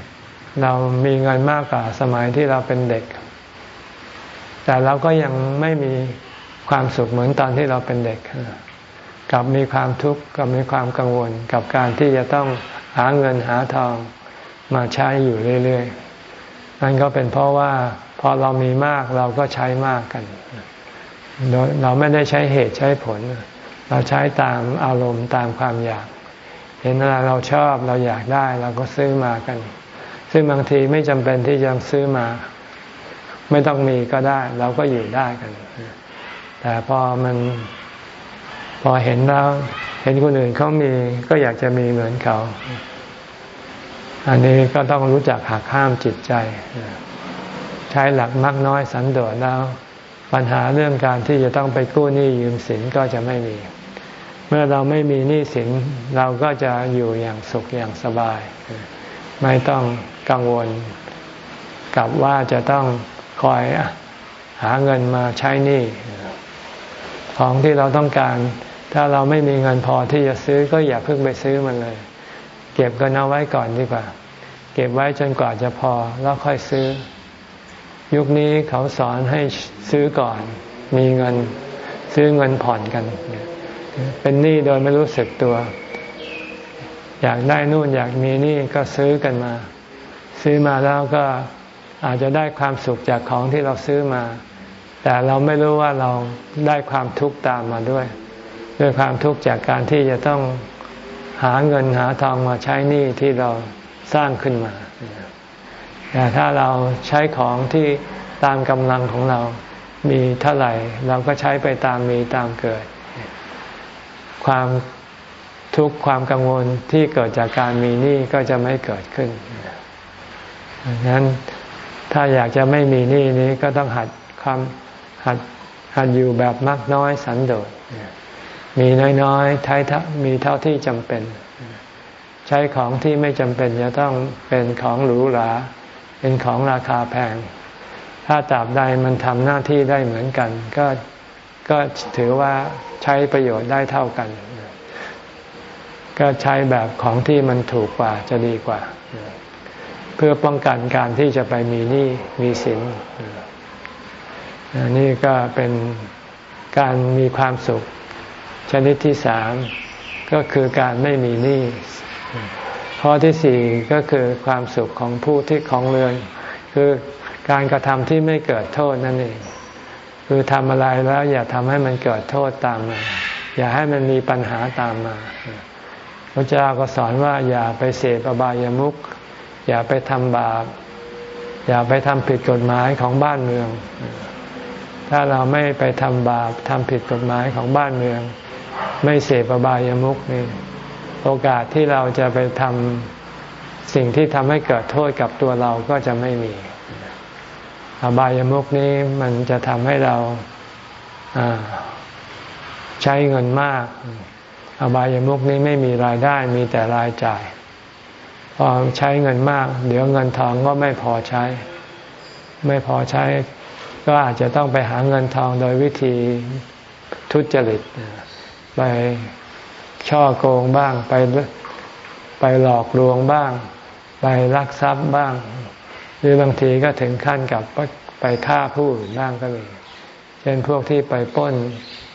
เรามีเงินมากกว่าสมัยที่เราเป็นเด็ก แต่เราก็ยังไม่มีความสุขเหมือนตอนที่เราเป็นเด็ก กับมีความทุกข์กับมีความกังวล กับการที่จะต้องหาเงินหาทองมาใช้อยู่เรื่อยๆนั่นก็เป็นเพราะว่าพอเรามีมากเราก็ใช้มากกันเราไม่ได้ใช้เหตุใช้ผล เราใช้ตามอารมณ์ตามความอยาก เห็นอะไรเราชอบเราอยากได้เราก็ซื้อมากัน ซึ่งบางทีไม่จำเป็นที่จะซื้อมา ไม่ต้องมีก็ได้ เราก็อยู่ได้กัน แต่พอมัน พอเห็นแล้วเห็นคนอื่นเขามีก็อยากจะมีเหมือนเขา อันนี้ก็ต้องรู้จักหักห้ามจิตใจ ใช้หลักมักน้อยสันโดษแล้ว ปัญหาเรื่องการที่จะต้องไปกู้หนี้ยืมสินก็จะไม่มี เมื่อเราไม่มีหนี้สินเราก็จะอยู่อย่างสุขอย่างสบาย ไม่ต้องกังวลกับว่าจะต้องคอยหาเงินมาใช้หนี้ของที่เราต้องการ ถ้าเราไม่มีเงินพอที่จะซื้อก็อย่าเพิ่งไปซื้อมันเลย เก็บเงินเอาไว้ก่อนดีกว่า เก็บไว้จนกว่าจะพอแล้วค่อยซื้อ ยุคนี้เขาสอนให้ซื้อก่อน มีเงินซื้อเงินผ่อนกัน เป็นหนี้โดยไม่รู้สึกตัว อยากได้นู่นอยากมีนี่ก็ซื้อกันมา ซื้อมาแล้วก็อาจจะได้ความสุขจากของที่เราซื้อมา แต่เราไม่รู้ว่าเราได้ความทุกข์ตามมาด้วย ด้วยความทุกข์จากการที่จะต้องหาเงินหาทองมาใช้หนี้ที่เราสร้างขึ้นมา แต่ถ้าเราใช้ของที่ตามกำลังของเรา มีเท่าไหร่ เราก็ใช้ไปตามมีตามเกิด ความทุกข์ความกังวลที่เกิดจากการมีหนี้ก็จะไม่เกิดขึ้นดังนั้นถ้าอยากจะไม่มีหนี้นี้ก็ต้องหัดความหัดหัดอยู่แบบมักน้อยสันโดษ มีน้อยๆใช้มีเท่าที่จำเป็น ใช้ของที่ไม่จำเป็นจะต้องเป็นของหรูหราเป็นของราคาแพง ถ้าตราบใดมันทำหน้าที่ได้เหมือนกัน ก็ก็ถือว่าใช้ประโยชน์ได้เท่ากัน ก็ใช้แบบของที่มันถูกกว่าจะดีกว่า เพื่อป้องกันการที่จะไปมีหนี้มีสินนี่ก็เป็นการมีความสุข ชนิดที่สามก็คือการไม่มีหนี้ข้อที่สี่ก็คือความสุขของผู้ที่ของเรือน คือการกระทำที่ไม่เกิดโทษนั่นเองคือทำอะไรแล้วอย่าทำให้มันเกิดโทษตามมา อย่าให้มันมีปัญหาตามมาพระเจ้าก็สอนว่าอย่าไปเสพอบายามุขอย่าไปทำบาป อย่าไปทำผิดกฎหมายของบ้านเมือง ถ้าเราไม่ไปทำบาปทำผิดกฎหมายของบ้านเมือง ไม่เสพอบายามุขนี่โอกาสที่เราจะไปทำสิ่งที่ทำให้เกิดโทษกับตัวเราก็จะไม่มี อบายามุกนี้มันจะทำให้เราใช้เงินมาก อบายามุกนี้ไม่มีรายได้มีแต่รายจ่ายพอใช้เงินมาก เดี๋ยวเงินทองก็ไม่พอใช้ ไม่พอใช้ ก็อาจจะต้องไปหาเงินทองโดยวิธีทุจริต ไปช่อโกงบ้างไปไปหลอกลวงบ้าง ไปลักทรัพย์บ้าง หรือบางทีก็ถึงขั้นกับไปฆ่าผู้อื่นบ้างก็มีเช่นพวกที่ไปป้น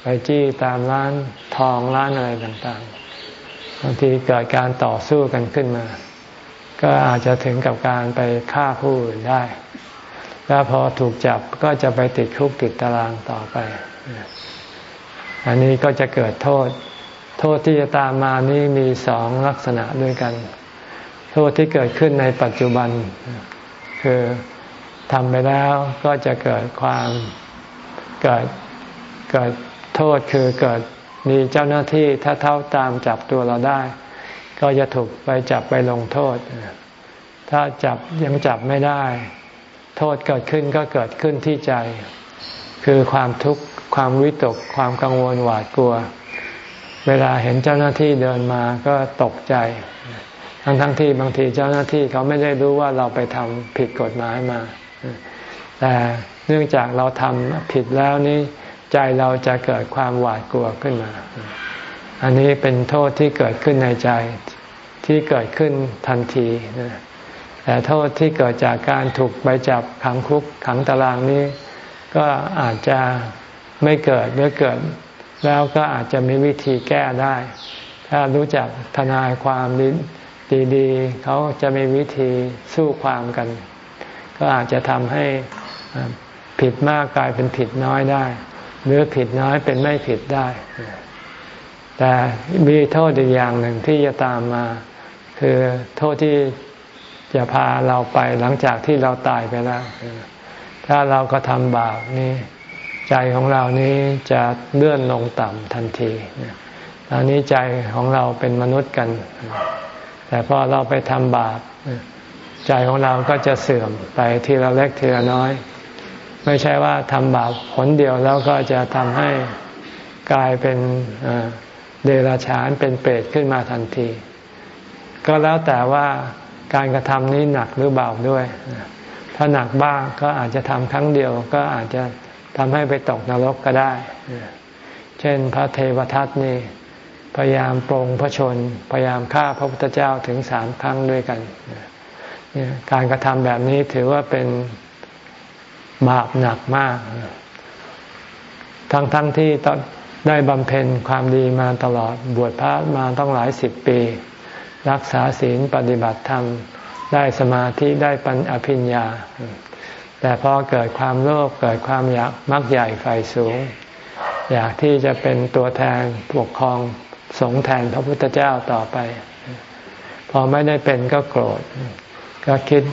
ไปจี้ตามร้านทองร้านอะไรต่างๆ บางทีเกิดการต่อสู้กันขึ้นมา ก็อาจจะถึงกับการไปฆ่าผู้อื่นได้ แล้วพอถูกจับก็จะไปติดคุกติดตารางต่อไป อันนี้ก็จะเกิดโทษ โทษที่จะตามมานี้มีสองลักษณะด้วยกัน โทษที่เกิดขึ้นในปัจจุบัน คือทำไปแล้วก็จะเกิดความเกิดเกิดโทษคือเกิดมีเจ้าหน้าที่ถ้าเท่าตามจับตัวเราได้ ก็จะถูกไปจับไปลงโทษ ถ้าจับยังจับไม่ได้ โทษเกิดขึ้นก็เกิดขึ้นที่ใจ คือความทุกข์ ความวิตกความกังวลหวาดกลัว เวลาเห็นเจ้าหน้าที่เดินมาก็ตกใจ ทั้งทั้งที่บางทีเจ้าหน้าที่เขาไม่ได้รู้ว่าเราไปทำผิดกฎหมายมา แต่เนื่องจากเราทำผิดแล้วนี้ใจเราจะเกิดความหวาดกลัวขึ้นมา อันนี้เป็นโทษที่เกิดขึ้นในใจที่เกิดขึ้นทันทีแต่โทษที่เกิดจากการถูกใบจับขังคุกขังตารางนี้ ก็อาจจะ ไม่เกิดหรือเกิดแล้วก็อาจจะมีวิธีแก้ได้ ถ้ารู้จักทนายความดีๆเขาจะมีวิธีสู้ความกัน ก็อาจจะทำให้ผิดมากกลายเป็นผิดน้อยได้ หรือผิดน้อยเป็นไม่ผิดได้ แต่มีโทษอีกอย่างหนึ่งที่จะตามมา คือโทษที่จะพาเราไปหลังจากที่เราตายไปแล้ว ถ้าเราก็ทำบาปนี่ ใจของเรานี้จะเลื่อนลงต่ำทันทีตอนนี้ใจของเราเป็นมนุษย์กัน แต่พอเราไปทำบาปใจของเราก็จะเสื่อมไปทีละเล็กทีละน้อย ไม่ใช่ว่าทำบาปผลเดียวแล้วก็จะทำให้กลายเป็นเดรัจฉานเป็นเปรตขึ้นมาทันที ก็แล้วแต่ว่าการกระทำนี้หนักหรือเบาด้วย ถ้าหนักบ้างก็อาจจะทำครั้งเดียวก็อาจจะ ทำให้ไปตกนรกก็ได้ เช่นพระเทวทัตนี่พยายามปรงพระชน พยายามฆ่าพระพุทธเจ้าถึงสามครั้งด้วยกัน การกระทำแบบนี้ถือว่าเป็นบาปหนักมาก ทั้งๆทที่ได้บำเพ็ญความดีมาตลอด บวชพระมาต้องหลายสิบปี รักษาศีลปฏิบัติธรรม ได้สมาธิได้ปัญอภิญญา แต่พอเกิดความโลภเกิดความอยากมักใหญ่ไฟสูง อยากที่จะเป็นตัวแทนปกครองสงแทนพระพุทธเจ้าต่อไป พอไม่ได้เป็นก็โกรธ ก็คิด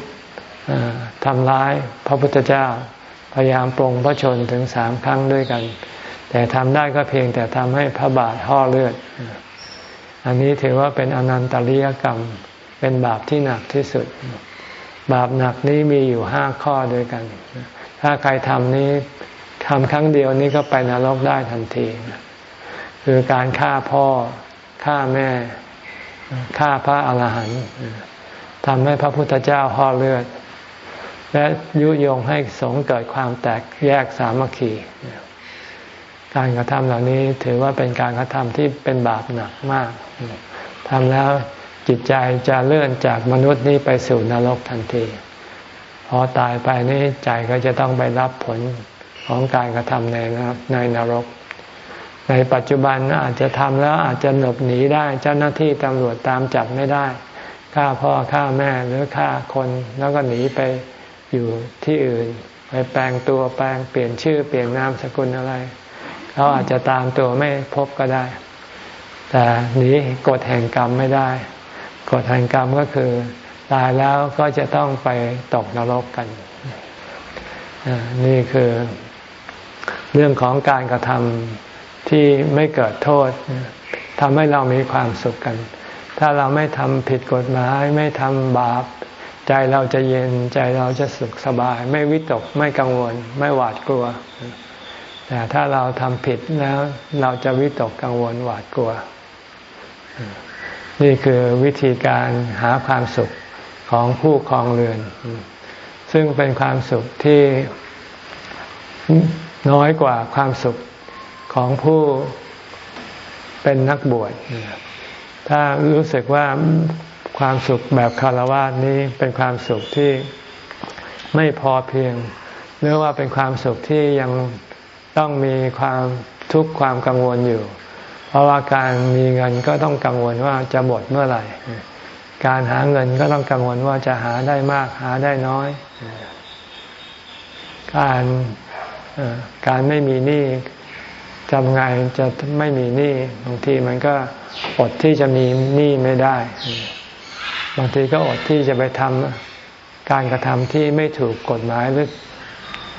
ทำร้ายพระพุทธเจ้า พยายามปรงพระชนถึงสามครั้งด้วยกัน แต่ทำได้ก็เพียงแต่ทำให้พระบาทห่อเลือด อันนี้ถือว่าเป็นอนันตริยกรรม เป็นบาปที่หนักที่สุด บาปหนักนี้มีอยู่ห้าข้อด้วยกัน ถ้าใครทำนี้ทำครั้งเดียวนี้ก็ไปนรกได้ทันที คือการฆ่าพ่อฆ่าแม่ฆ่าพระอาหารหันต์ทำให้พระพุทธเจ้าห่อเลือด และยุยงให้สงเกิดความแตกแยกสามัคคีการกระทำเหล่านี้ถือว่าเป็นการกระทำที่เป็นบาปหนักมากทำแล้ว จิตใจจะเลื่อนจากมนุษย์นี้ไปสู่นรกทันทีพอตายไปนี่ใจก็จะต้องไปรับผลของการกระทำในในนรก ในปัจจุบันอาจจะทำแล้วอาจจะหลบหนีได้ เจ้าหน้าที่ตำรวจตามจับไม่ได้ฆ่าพ่อฆ่าแม่หรือฆ่าคนแล้วก็หนีไปอยู่ที่อื่น ไปแปลงตัวแปลงเปลี่ยนชื่อเปลี่ยนนามสกุลอะไรเขาอาจจะตามตัวไม่พบก็ได้ แต่หนีกฎแห่งกรรมไม่ได้ กฎแห่งกรรมก็คือ ตายแล้วก็จะต้องไปตกนรกกัน นี่คือเรื่องของการกระทำที่ไม่เกิดโทษทำให้เรามีความสุขกัน ถ้าเราไม่ทำผิดกฎหมายไม่ทำบาป ใจเราจะเย็นใจเราจะสุขสบาย ไม่วิตกไม่กังวล ไม่หวาดกลัว แต่ถ้าเราทำผิดแล้วเราจะวิตกกังวลหวาดกลัว นี่คือวิธีการหาความสุขของผู้ครองเรือน ซึ่งเป็นความสุขที่น้อยกว่าความสุขของผู้เป็นนักบวช ถ้ารู้สึกว่าความสุขแบบคารวะนี้เป็นความสุขที่ไม่พอเพียง หรือว่าเป็นความสุขที่ยังต้องมีความทุกข์ความกังวลอยู่ เพราะว่าการมีเงินก็ต้องกังวลว่าจะหมดเมื่อไหร่ การหาเงินก็ต้องกังวลว่าจะหาได้มากหาได้น้อย การการไม่มีหนี้ทำไงจะไม่มีหนี้บางทีมันก็อดที่จะมีหนี้ไม่ได้ บางทีก็อดที่จะไปทำการกระทำที่ไม่ถูกกฎหมายหรือ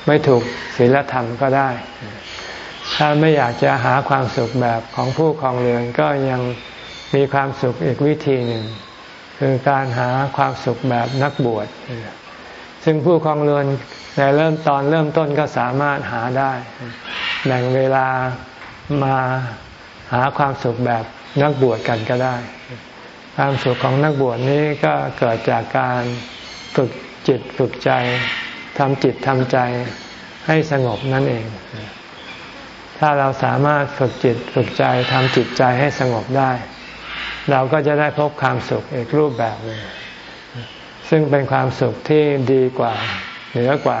ไม่ถูกศีลธรรมก็ได้ ถ้าไม่อยากจะหาความสุขแบบของผู้ครองเรือนก็ยังมีความสุขอีกวิธีหนึ่ง คือการหาความสุขแบบนักบวชซึ่งผู้ครองเรือนในเริ่มตอนเริ่มต้นก็สามารถหาได้แบ่งเวลามาหาความสุขแบบนักบวชกันก็ได้ ความสุขของนักบวชนี้ก็เกิดจากการฝึกจิตฝึกใจทำจิตทำใจให้สงบนั่นเอง ถ้าเราสามารถฝึกจิตฝึกใจทำจิตใจให้สงบได้ เราก็จะได้พบความสุขอีกรูปแบบหนึ่งซึ่งเป็นความสุขที่ดีกว่าเหนือกว่า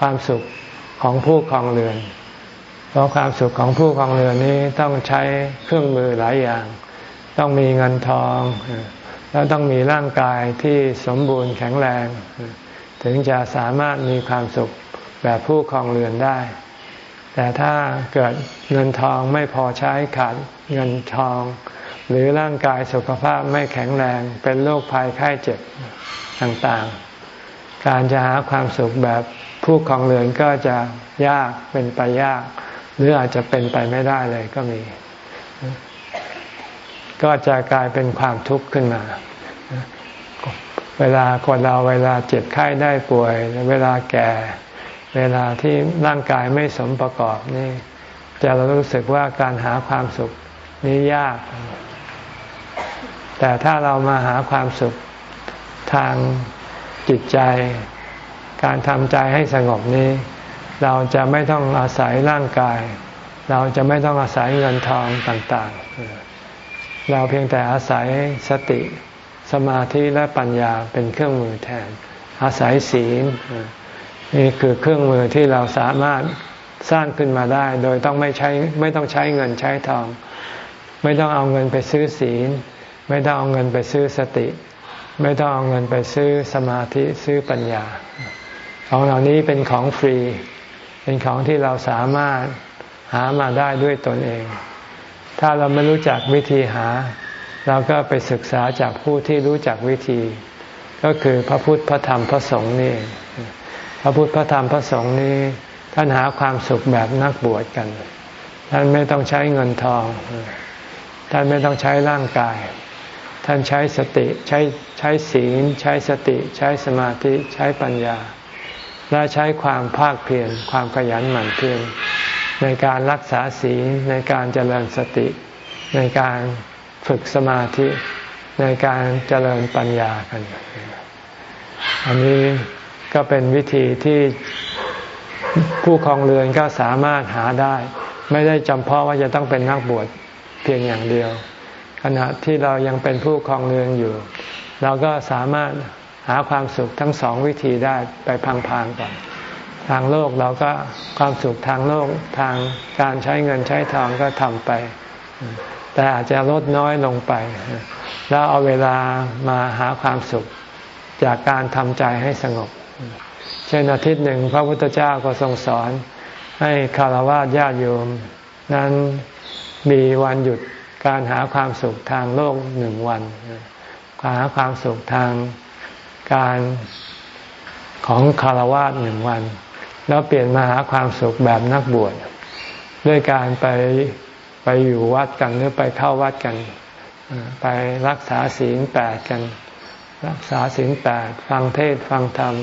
ความสุขของผู้ครองเรือน เพราะความสุขของผู้ครองเรือนนี้ต้องใช้เครื่องมือหลายอย่าง ต้องมีเงินทอง แล้วต้องมีร่างกายที่สมบูรณ์แข็งแรง ถึงจะสามารถมีความสุขแบบผู้ครองเรือนได้ แต่ถ้าเกิดเงินทองไม่พอใช้ขาดเงินทอง หรือร่างกายสุขภาพไม่แข็งแรงเป็นโรคภัยไข้เจ็บต่างๆ การจะหาความสุขแบบผู้ครองเรือนก็จะยากเป็นไปยาก หรืออาจจะเป็นไปไม่ได้เลยก็มี ก็จะกลายเป็นความทุกข์ขึ้นมา เวลาคนเราเวลาเจ็บไข้ได้ป่วย เวลาแก่ เวลาที่ร่างกายไม่สมประกอบนี่จะเรู้สึกว่าการหาความสุขนี้ยาก แต่ถ้าเรามาหาความสุขทางจิตใจ การทำใจให้สงบนี้ เราจะไม่ต้องอาศัยร่างกาย เราจะไม่ต้องอาศัยเงินทองต่าง ๆ เราเพียงแต่อาศัยสติสมาธิและปัญญาเป็นเครื่องมือแทน อาศัยศีล นี่คือเครื่องมือที่เราสามารถสร้างขึ้นมาได้ โดยต้องไม่ใช้ไม่ต้องใช้เงินใช้ทอง ไม่ต้องเอาเงินไปซื้อศีล ไม่ต้องเอาเงินไปซื้อสติ ไม่ต้องเอาเงินไปซื้อสมาธิซื้อปัญญา ของเหล่านี้เป็นของฟรี เป็นของที่เราสามารถหามาได้ด้วยตนเอง ถ้าเราไม่รู้จักวิธีหา เราก็ไปศึกษาจากผู้ที่รู้จักวิธี ก็คือพระพุทธพระธรรมพระสงฆ์นี่ พระพุทธพระธรรมพระสงฆ์นี้ ท่านหาความสุขแบบนักบวชกัน ท่านไม่ต้องใช้เงินทอง ท่านไม่ต้องใช้ร่างกาย ท่านใช้สติใช้ใช้ศีล ใช้สติ ใช้สมาธิใช้ปัญญา และใช้ความภาคเพียรความขยันหมั่นเพียรในการรักษาศีลในการเจริญสติ ในการฝึกสมาธิในการเจริญปัญญากัน อันนี้ ก็เป็นวิธีที่ผู้คลองเรือนก็สามารถหาได้ ไม่ได้จำเพาะว่าจะต้องเป็นนักบวชเพียงอย่างเดียว ขณะที่เรายังเป็นผู้คลองเรือนอยู่ เราก็สามารถหาความสุขทั้งสองวิธีได้ไปพังๆก่อนทางโลกเราก็ความสุขทางโลกทางการใช้เงินใช้ทองก็ทำไป แต่อาจจะลดน้อยลงไป แล้วเอาเวลามาหาความสุขจากการทำใจให้สงบ ช่นอาทิตย์หนึ่งพระพุทธเจ้าก็ทรงสอน ให้คารวะญาติโยม นั้นมีวันหยุดการหาความสุขทางโลกหนึ่งวันหาความสุขทางการของคารวะหนึ่งวัน แล้วเปลี่ยนมาหาความสุขแบบนักบวชด้วยการไปไปอยู่วัดกันหรือไปเข้าวัดกัน ไปรักษาศีลแปดกัน รักษาศีลแปดฟังเทศฟังธรรม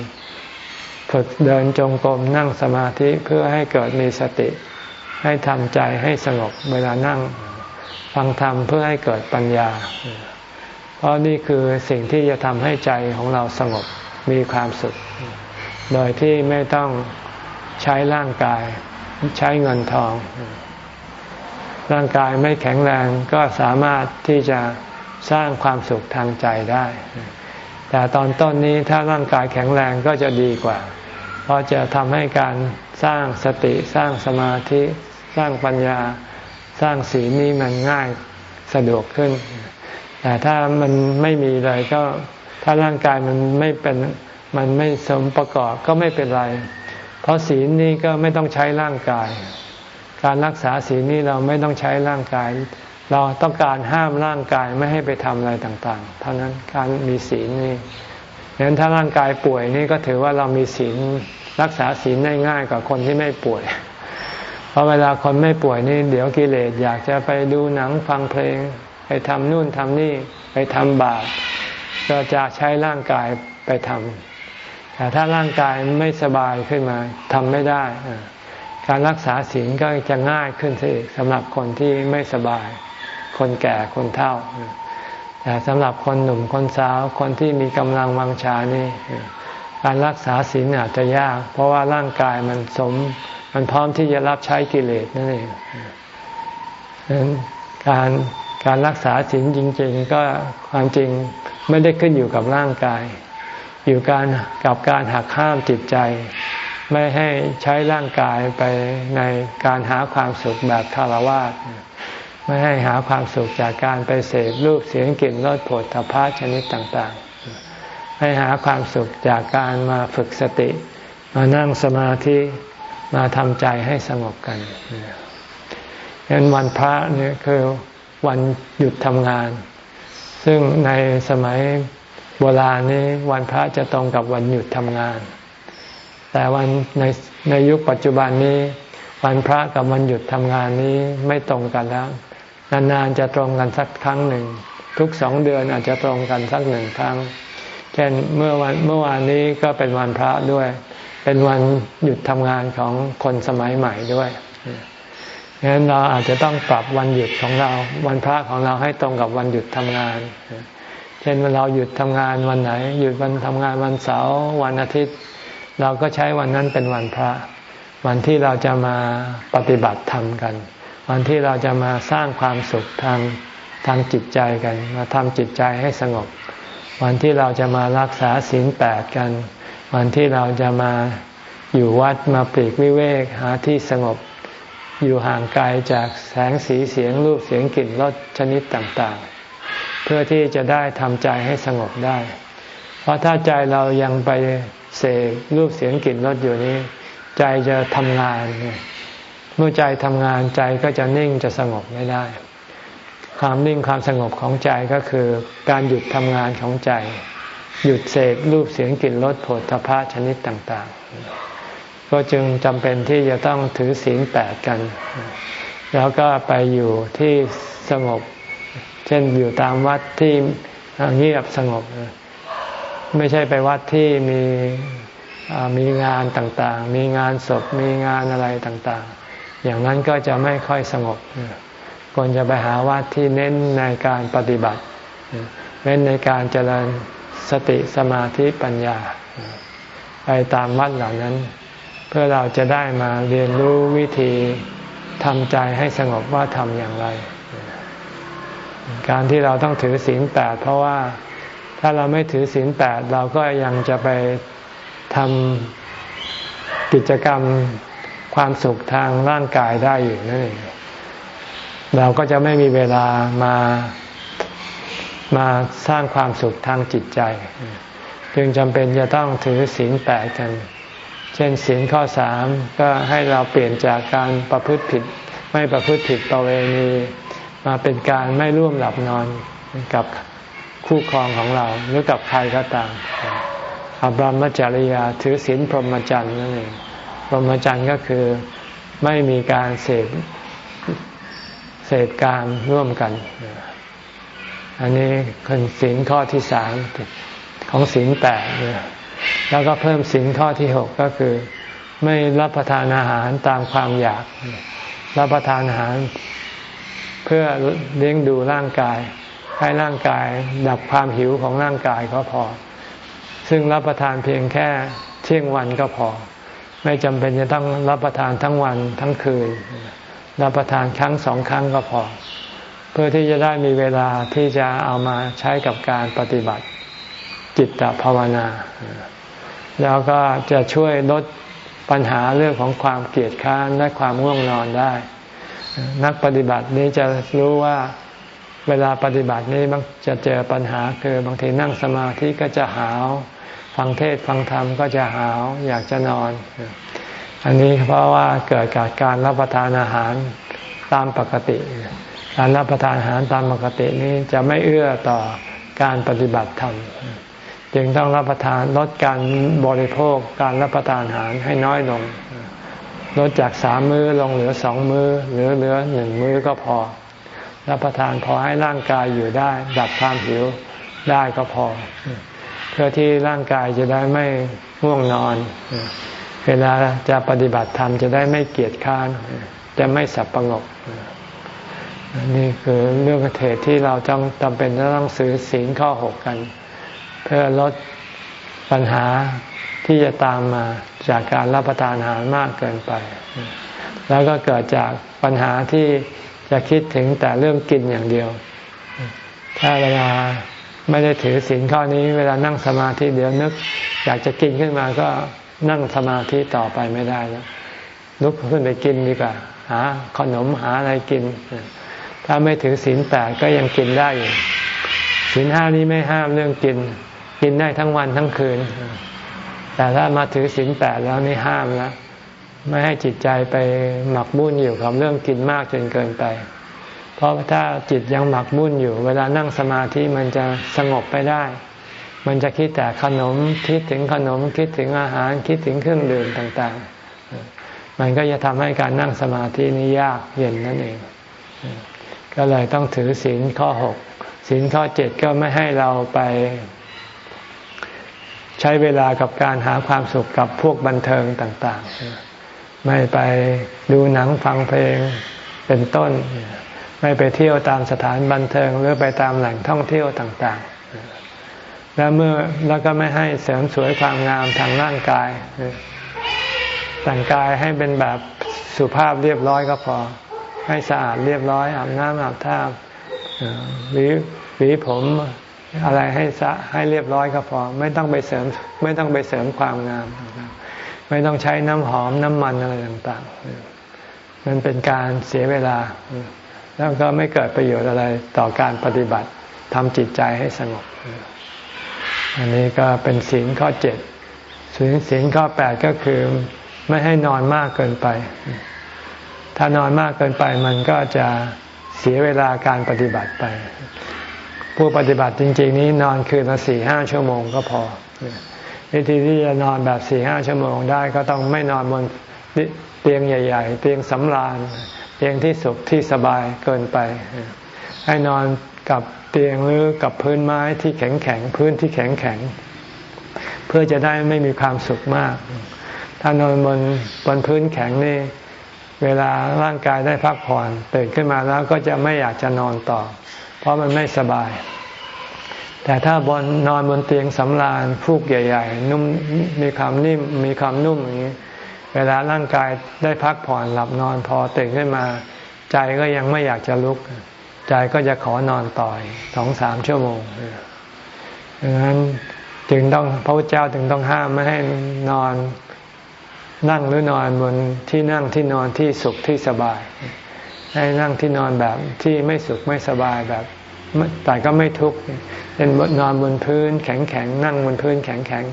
ฝึกเดินจงกรมนั่งสมาธิเพื่อให้เกิดมีสติ ให้ทำใจให้สงบเวลานั่ง ฟังธรรมเพื่อให้เกิดปัญญา เพราะนี่คือสิ่งที่จะทำให้ใจของเราสงบมีความสุข โดยที่ไม่ต้องใช้ร่างกายใช้เงินทอง ร่างกายไม่แข็งแรงก็สามารถที่จะสร้างความสุขทางใจได้ แต่ตอนต้นนี้ถ้าร่างกายแข็งแรงก็จะดีกว่า ราะจะทำให้การสร้างสติสร้างสมาธิสร้างปัญญาสร้างศีลนี้มันง่ายสะดวกขึ้น แต่ถ้ามันไม่มีเลยก็ถ้าร่างกายมันไม่เป็นมันไม่สมประกอบก็ไม่เป็นไร เพราะศีลนี้ก็ไม่ต้องใช้ร่างกาย การรักษาศีลนี้เราไม่ต้องใช้ร่างกาย เราต้องการห้ามร่างกายไม่ให้ไปทำอะไรต่าง ๆ เท่านั้นการมีศีลนี่ ดังนั้นถ้าร่างกายป่วยนี่ก็ถือว่าเรามีศีลรักษาศีลได้ง่ายกว่าคนที่ไม่ป่วย เพราะเวลาคนไม่ป่วยนี่เดี๋ยวกิเลสอยากจะไปดูหนังฟังเพลง ไปทำนู่นทำนี่ไปทำบาปก็จะใช้ร่างกายไปทำแต่ถ้าร่างกายไม่สบายขึ้นมาทำไม่ได้ การรักษาศีลก็จะง่ายขึ้นสิสำหรับคนที่ไม่สบาย คนแก่คนเฒ่า แต่สำหรับคนหนุ่มคนสาวคนที่มีกำลังวังชานี่การรักษาศีลอาจจะยาก เพราะว่าร่างกายมันสม มันพร้อมที่จะรับใช้กิเลสนั่นเองดังนั้นการการรักษาศีลจริง ๆ ก็ความจริงไม่ได้ขึ้นอยู่กับร่างกาย อยู่การกับการหักห้ามจิตใจ ไม่ให้ใช้ร่างกายไปในการหาความสุขแบบคารวะ ไม่ให้หาความสุขจากการไปเสพรูปเสียงกลิ่นรสผลทพะชนิดต่างๆ ให้หาความสุขจากการมาฝึกสติ มานั่งสมาธิมาทำใจให้สงบกันเห็นวันพระนี่คือวันหยุดทำงาน ซึ่งในสมัยโบราณนี้วันพระจะตรงกับวันหยุดทำงาน แต่วันในในยุคปัจจุบันนี้ วันพระกับวันหยุดทำงานนี้ไม่ตรงกันแล้ว นานๆจะตรงกันสักครั้งหนึ่ง ทุกสองเดือนอาจจะตรงกันสักหนึ่งครั้ง เช่นเมื่อวันเมื่อวานนี้ก็เป็นวันพระด้วย เป็นวันหยุดทำงานของคนสมัยใหม่ด้วยดังนั้นเราอาจจะต้องปรับวันหยุดของเรา วันพระของเราให้ตรงกับวันหยุดทำงาน เช่นเราหยุดทำงานวันไหน หยุดวันทำงานวันเสาร์วันอาทิตย์ เราก็ใช้วันนั้นเป็นวันพระ วันที่เราจะมาปฏิบัติธรรมกัน วันที่เราจะมาสร้างความสุขทางทางจิตใจกัน มาทำจิตใจให้สงบ วันที่เราจะมารักษาศีลแปดกัน วันที่เราจะมาอยู่วัดมาปลีกวิเวกหาที่สงบ อยู่ห่างไกลจากแสงสีเสียงรูปเสียงกลิ่นรสชนิดต่างๆ เพื่อที่จะได้ทำใจให้สงบได้ เพราะถ้าใจเรายังไปเสกรูปเสียงกลิ่นรสอยู่นี้ ใจจะทำงาน เมื่อใจทำงานใจก็จะนิ่งจะสงบไม่ได้ ความนิ่งความสงบของใจก็คือการหยุดทำงานของใจ หยุดเสกรูปเสียงกลิ่นรสผลทพะชนิดต่างๆ ก็จึงจำเป็นที่จะต้องถือศีลแปดกัน แล้วก็ไปอยู่ที่สงบ เช่นอยู่ตามวัดที่เงียบสงบ ไม่ใช่ไปวัดที่มีมีงานต่างๆ มีงานศพ มีงานอะไรต่างๆ อย่างนั้นก็จะไม่ค่อยสงบควรจะไปหาวัดที่เน้นในการปฏิบัติเน้นในการเจริญสติสมาธิปัญญา ไปตามวัดเหล่านั้น เพื่อเราจะได้มาเรียนรู้วิธีทำใจให้สงบว่าทำอย่างไร การที่เราต้องถือศีลแปดเพราะว่าถ้าเราไม่ถือศีลแปดเราก็ยังจะไปทำกิจกรรม ความสุขทางร่างกายได้อยู่นั่นเองเราก็จะไม่มีเวลามามาสร้างความสุขทางจิตใจ จึงจำเป็นจะต้องถือศีลแปดกัน เช่นศีลข้อสามก็ให้เราเปลี่ยนจากการประพฤติผิด ไม่ประพฤติผิดประเวณี มาเป็นการไม่ร่วมหลับนอนกับคู่ครองของเราหรือกับใครก็ตามอบรมจริยาถือศีลพรหมจรรย์นั่นเอง พรหมจรรย์ก็คือไม่มีการเสพเสพการร่วมกัน อันนี้คือศีลข้อที่สามของศีลแปดเนี่ยแล้วก็เพิ่มศีลข้อที่หกก็คือ ไม่รับประทานอาหารตามความอยาก รับประทานอาหารเพื่อเลี้ยงดูร่างกาย ให้ร่างกายดับความหิวของร่างกายก็พอ ซึ่งรับประทานเพียงแค่เที่ยงวันก็พอ ไม่จำเป็นจะต้องรับประทานทั้งวันทั้งคืน รับประทานครั้งสองครั้งก็พอ เพื่อที่จะได้มีเวลาที่จะเอามาใช้กับการปฏิบัติจิตภาวนา แล้วก็จะช่วยลดปัญหาเรื่องของความเกลียดค้านและความง่วงนอนได้ นักปฏิบัตินี้จะรู้ว่าเวลาปฏิบัตินี้มันจะเจอปัญหาคือบางทีนั่งสมาธิก็จะหาว ฟังเทศฟังธรรมก็จะหาวอยากจะนอน อันนี้เพราะว่าเกิดจากการรับประทานอาหารตามปกติ การรับประทานอาหารตามปกตินี้จะไม่เอื้อต่อการปฏิบัติธรรมจึงต้องรับประทานลดการบริโภคการรับประทานอาหารให้น้อยลงลดจากสามมื้อลงเหลือสองมื้อเหลือเหลือหนึ่งมื้อก็พอ รับประทานพอให้ร่างกายอยู่ได้ ดับความหิวได้ก็พอ พื่อที่ร่างกายจะได้ไม่ง่วงนอน เวลาจะปฏิบัติธรรมจะได้ไม่เกียจค้าน จะไม่สับประงกนี่คือเรื่องเทศที่เราจำจำเป็นจะต้องซื้อศีลข้อหกกัน เพื่อลดปัญหาที่จะตามมาจากการรับประทานอาหารมากเกินไป แล้วก็เกิดจากปัญหาที่จะคิดถึงแต่เรื่องกินอย่างเดียว ถ้าเวลา ไม่ได้ถือศีลข้อนี้ เวลานั่งสมาธิเดี๋ยวนึก อยากจะกินขึ้นมาก็นั่งสมาธิต่อไปไม่ได้แล้วลุกขึ้นไปกินดีกว่าหาขนมหาอะไรกิน ถ้าไม่ถือศีลแปดก็ยังกินได้อยู่ศีลห้านี้ไม่ห้ามเรื่องกิน กินได้ทั้งวันทั้งคืน แต่ถ้ามาถือศีลแปดแล้วนี่ห้ามแล้วไม่ให้จิตใจไปหมักบุ่นอยู่กับเรื่องกินมากจนเกินไป เพราะถ้าจิตยังหมักบุ่นอยู่ เวลานั่งสมาธิมันจะสงบไปได้ มันจะคิดแต่ขนมคิดถึงขนมคิดถึงอาหารคิดถึงเครื่องดื่มต่างๆ มันก็จะทำให้การนั่งสมาธินี้ยากเย็นนั่นเอง ก็เลยต้องถือศีลข้อหกศีลข้อเจ็ดก็ไม่ให้เราไป ใช้เวลากับการหาความสุขกับพวกบันเทิงต่าง ๆ ไม่ไปดูหนังฟังเพลงเป็นต้น ไม่ไปเที่ยวตามสถานบันเทิงหรือไปตามแหล่งท่องเที่ยวต่างๆ แล้วเมื่อแล้วก็ไม่ให้เสริมสวยความงามทางร่างกาย แต่งกายให้เป็นแบบสุภาพเรียบร้อยก็พอ ให้สะอาดเรียบร้อยอาบน้ำอาบท่าหรือหวีผมอะไรให้สะให้เรียบร้อยก็พอ ไม่ต้องไปเสริมไม่ต้องไปเสริมความงาม ไม่ต้องใช้น้ำหอมน้ำมันอะไรต่างๆ มันเป็นการเสียเวลา แล้วก็ไม่เกิดประโยชน์อะไรต่อการปฏิบัติทำจิตใจให้สงบ อันนี้ก็เป็นศีลข้อเจ็ดศีลศีลข้อแปดก็คือไม่ให้นอนมากเกินไป ถ้านอนมากเกินไปมันก็จะเสียเวลาการปฏิบัติไป ผู้ปฏิบัติจริง ๆ นี้นอนคืนละสี่ห้าชั่วโมงก็พอ วิธีที่จะนอนแบบสี่ห้าชั่วโมงได้ก็ต้องไม่นอนบนเตียงใหญ่ ๆ เตียงสำราญ เตียงที่สุขที่สบายเกินไป ให้นอนกับเตียงหรือกับพื้นไม้ที่แข็งๆพื้นที่แข็งๆเพื่อจะได้ไม่มีความสุขมาก ถ้านอนบนบนพื้นแข็งนี่เวลาร่างกายได้พักผ่อนตื่นขึ้นมาแล้วก็จะไม่อยากจะนอนต่อ เพราะมันไม่สบาย แต่ถ้าบนนอนบนเตียงสำราญฟูกใหญ่ ๆ นุ่มมีความนิ่มมีความนุ่มอย่างนี้ เวลาร่างกายได้พักผ่อนหลับนอนพอตื่นขึ้นมา ใจก็ยังไม่อยากจะลุก ใจก็จะขอนอนต่อยสองสามชั่วโมงดังนั้นจึงต้องพระพุทธเจ้าจึงต้องห้ามไม่ให้นอนนั่งหรือนอนบนที่นั่งที่นอนที่สุขที่สบาย ให้นั่งที่นอนแบบที่ไม่สุขไม่สบายแบบแต่ก็ไม่ทุกข์เป็นนอนบนพื้นแข็งแข็งนั่งบนพื้นแข็งแข็ง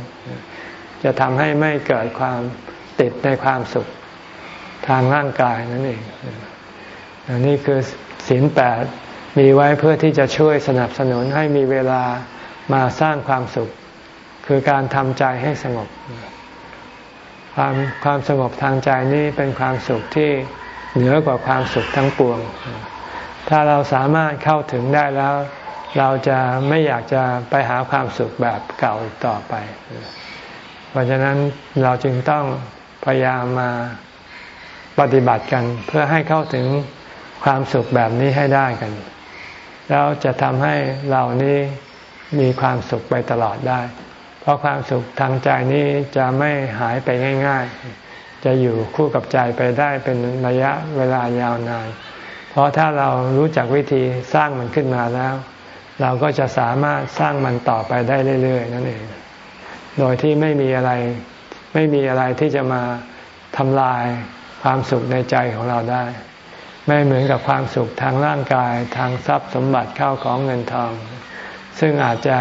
จะทำให้ไม่เกิดความ ติดในความสุขทางร่างกายนั่นเองอันนี้คือศีลแปดมีไว้เพื่อที่จะช่วยสนับสนุนให้มีเวลามาสร้างความสุข คือการทำใจให้สงบ ความความสงบทางใจนี้เป็นความสุขที่เหนือกว่าความสุขทั้งปวง ถ้าเราสามารถเข้าถึงได้แล้ว เราจะไม่อยากจะไปหาความสุขแบบเก่าอีกต่อไป เพราะฉะนั้นเราจึงต้อง พยายามมาปฏิบัติกัน เพื่อให้เข้าถึงความสุขแบบนี้ให้ได้กัน แล้วจะทำให้เรานี้มีความสุขไปตลอดได้ เพราะความสุขทางใจนี้จะไม่หายไปง่าย ๆ จะอยู่คู่กับใจไปได้เป็นระยะเวลายาวนาน เพราะถ้าเรารู้จักวิธีสร้างมันขึ้นมาแล้ว เราก็จะสามารถสร้างมันต่อไปได้เรื่อยๆนั่นเอง โดยที่ไม่มีอะไร ไม่มีอะไรที่จะมาทำลายความสุขในใจของเราได้ ไม่เหมือนกับความสุขทางร่างกายทางทรัพย์สมบัติเข้าของเงินทอง ซึ่งอาจจะ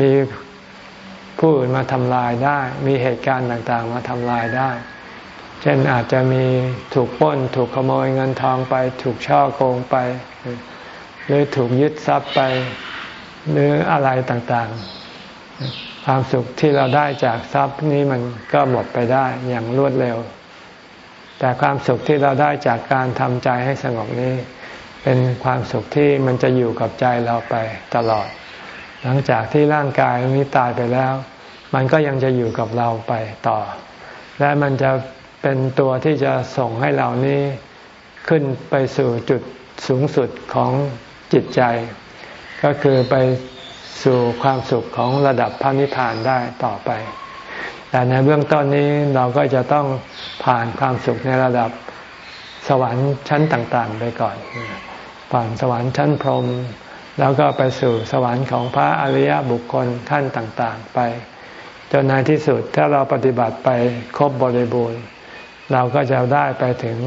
มีผู้อื่นมาทำลายได้ มีเหตุการณ์ต่างๆ มาทำลายได้ เช่นอาจจะมีถูกป้น ถูกขโมยเงินทองไป ถูกช่อโกงไป หรือถูกยึดทรัพย์ไป หรืออะไรต่างๆ ความสุขที่เราได้จากทรัพย์นี้มันก็หมดไปได้อย่างรวดเร็ว แต่ความสุขที่เราได้จากการทำใจให้สงบนี้ เป็นความสุขที่มันจะอยู่กับใจเราไปตลอด หลังจากที่ร่างกายนี้ตายไปแล้ว มันก็ยังจะอยู่กับเราไปต่อ และมันจะเป็นตัวที่จะส่งให้เรานี้ขึ้นไปสู่จุดสูงสุดของจิตใจ ก็คือไป สู่ความสุขของระดับพระนิพพานได้ต่อไป แต่ในเบื้องต้นนี้เราก็จะต้องผ่านความสุขในระดับสวรรค์ชั้นต่างๆ ไปก่อน ผ่านสวรรค์ชั้นพรหมแล้วก็ไปสู่สวรรค์ของพระอริยบุคคลขั้นต่างๆ ไปจนในที่สุดถ้าเราปฏิบัติไปครบบริบูรณ์ เราก็จะได้ไปถึง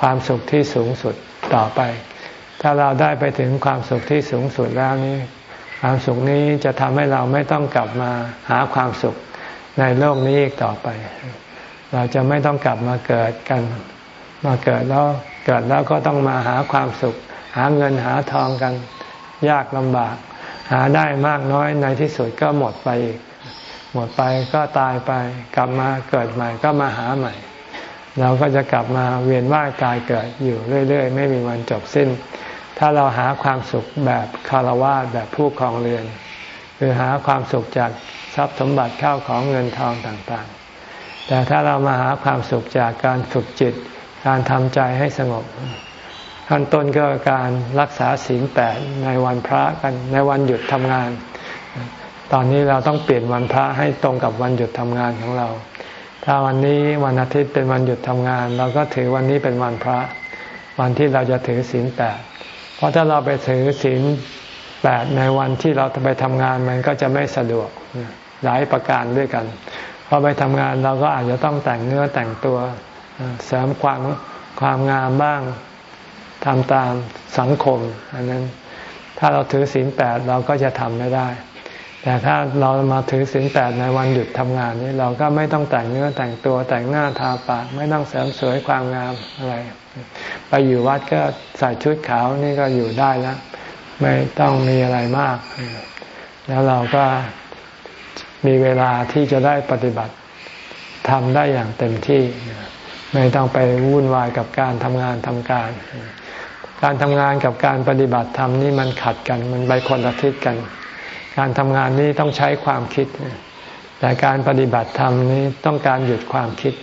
ความสุขที่สูงสุดต่อไป ถ้าเราได้ไปถึงความสุขที่สูงสุดแล้วนี้ ความสุขนี้จะทำให้เราไม่ต้องกลับมาหาความสุขในโลกนี้อีกต่อไป เราจะไม่ต้องกลับมาเกิดกัน มาเกิดแล้วเกิดแล้วก็ต้องมาหาความสุข หาเงินหาทองกัน ยากลำบาก หาได้มากน้อยในที่สุดก็หมดไปอีก หมดไปก็ตายไป กลับมาเกิดใหม่ก็มาหาใหม่ เราก็จะกลับมาเวียนว่ายตายเกิดอยู่เรื่อย ๆ ไม่มีวันจบสิ้น ถ้าเราหาความสุขแบบคารวะแบบผู้ครองเรือนหรือหาความสุขจากทรัพย์สมบัติเข้าของเงินทองต่างๆ แต่ถ้าเรามาหาความสุขจากการฝึกจิต การทำใจให้สงบขั้นต้นก็การรักษาศีลแปดในวันพระกันในวันหยุดทำงาน ตอนนี้เราต้องเปลี่ยนวันพระให้ตรงกับวันหยุดทำงานของเรา ถ้าวันนี้วันอาทิตย์เป็นวันหยุดทำงาน เราก็ถือวันนี้เป็นวันพระ วันที่เราจะถือศีลแปด เพราะถ้าเราไปถือศีลแปดในวันที่เราไปทำงานมันก็จะไม่สะดวกหลายประการด้วยกันพอไปทำงานเราก็อาจจะต้องแต่งเนื้อแต่งตัวเสริมความความงามบ้างทำตามสังคมอันนั้นถ้าเราถือศีลแปดเราก็จะทำไม่ได้ แต่ถ้าเรามาถือศีลแปดในวันหยุดทำงานนี้เราก็ไม่ต้องแต่งเนื้อแต่งตัวแต่งหน้าทาปากไม่ต้องเสริมสวยความงามอะไร ไปอยู่วัดก็ใส่ชุดขาวนี่ก็อยู่ได้แล้วไม่ต้องมีอะไรมาก แล้วเราก็มีเวลาที่จะได้ปฏิบัติทำได้อย่างเต็มที่ ไม่ต้องไปวุ่นวายกับการทำงานทำการ การทำงานกับการปฏิบัติธรรมนี่มันขัดกัน มันไปคนละทิศกัน การทำงานนี้ต้องใช้ความคิด แต่การปฏิบัติธรรมนี้ต้องการหยุดความคิด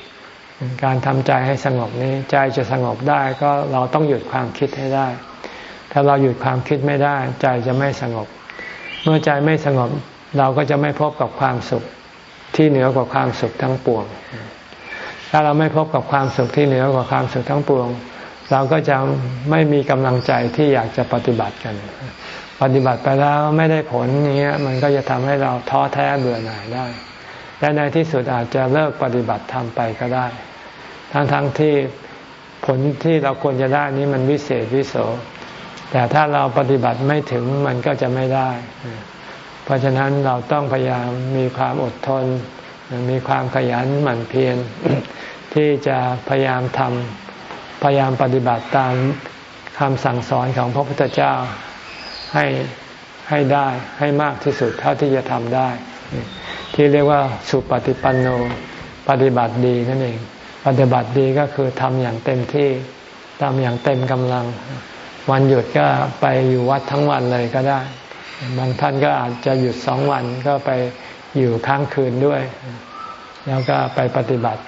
การทำใจให้สงบนี้ใจจะสงบได้ก็เราต้องหยุดความคิดให้ได้ ถ้าเราหยุดความคิดไม่ได้ ใจจะไม่สงบ เมื่อใจไม่สงบ เราก็จะไม่พบกับความสุขที่เหนือกว่าความสุขทั้งปวง ถ้าเราไม่พบกับความสุขที่เหนือกว่าความสุขทั้งปวง เราก็จะไม่มีกำลังใจที่อยากจะปฏิบัติกัน ปฏิบัติไปแล้วไม่ได้ผลอย่างเงี้ยมันก็จะทำให้เราท้อแท้เบื่อหน่ายได้ และในที่สุดอาจจะเลิกปฏิบัติทำไปก็ได้ ทั้งๆทที่ผลที่เราควรจะได้นี้มันวิเศษวิโส แต่ถ้าเราปฏิบัติไม่ถึงมันก็จะไม่ได้ เพราะฉะนั้นเราต้องพยายามมีความอดทน มีความขยันหมั่นเพียรที่จะพยายามทำพยายามปฏิบัติตามคำสั่งสอนของพระพุทธเจ้าให้ให้ได้ให้มากที่สุดเท่าที่จะทำได้ ที่เรียกว่าสุปฏิปันโนปฏิบัติดีนั่นเอง ปฏิบัติดีก็คือทำอย่างเต็มที่ทำอย่างเต็มกำลัง วันหยุดก็ไปอยู่วัดทั้งวันเลยก็ได้ บางท่านก็อาจจะหยุดสองวันก็ไปอยู่ค้างคืนด้วย แล้วก็ไปปฏิบัติ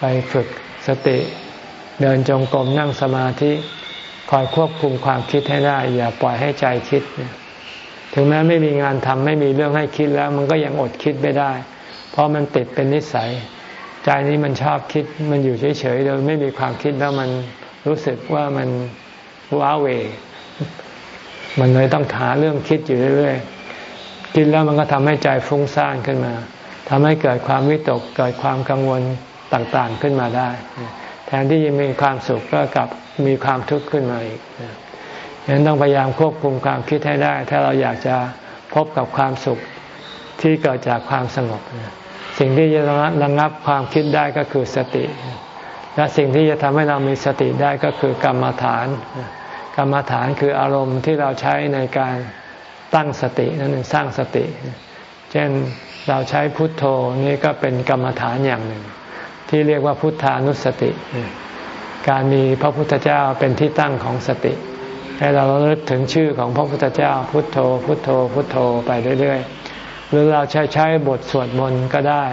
ไปฝึกสติ เดินจงกรมนั่งสมาธิคอยควบคุมความคิดให้ได้ อย่าปล่อยให้ใจคิด ถึงแม้ไม่มีงานทำไม่มีเรื่องให้คิดแล้ว มันก็ยังอดคิดไม่ได้ เพราะมันติดเป็นนิสัย ใจนี้มันชอบคิดมันอยู่เฉยๆโดยไม่มีความคิดแล้วมันรู้สึกว่ามันว้าเว มันเลยต้องหาเรื่องคิดอยู่เรื่อยๆคิดแล้วมันก็ทำให้ใจฟุ้งซ่านขึ้นมาทำให้เกิดความวิตกเกิดความกังวลต่างๆขึ้นมาได้ แทนที่จะมีความสุขก็กลับมีความทุกข์ขึ้นมาอีก ฉะนั้นต้องพยายามควบคุมความคิดให้ได้ ถ้าเราอยากจะพบกับความสุขที่เกิดจากความสงบ สิ่งที่จะระงับความคิดได้ก็คือสติ และสิ่งที่จะทำให้เรามีสติได้ก็คือกรรมฐาน กรรมฐานคืออารมณ์ที่เราใช้ในการตั้งสตินั่นเองสร้างสติ เช่นเราใช้พุทโธนี่ก็เป็นกรรมฐานอย่างหนึ่ง ที่เรียกว่าพุทธานุสติ การมีพระพุทธเจ้าเป็นที่ตั้งของสติ ให้เราเลิกถึงชื่อของพระพุทธเจ้าพุทโธ พุทโธ พุทโธไปเรื่อยๆ หรือเราใช้ใช้บทสวดมนต์ก็ได้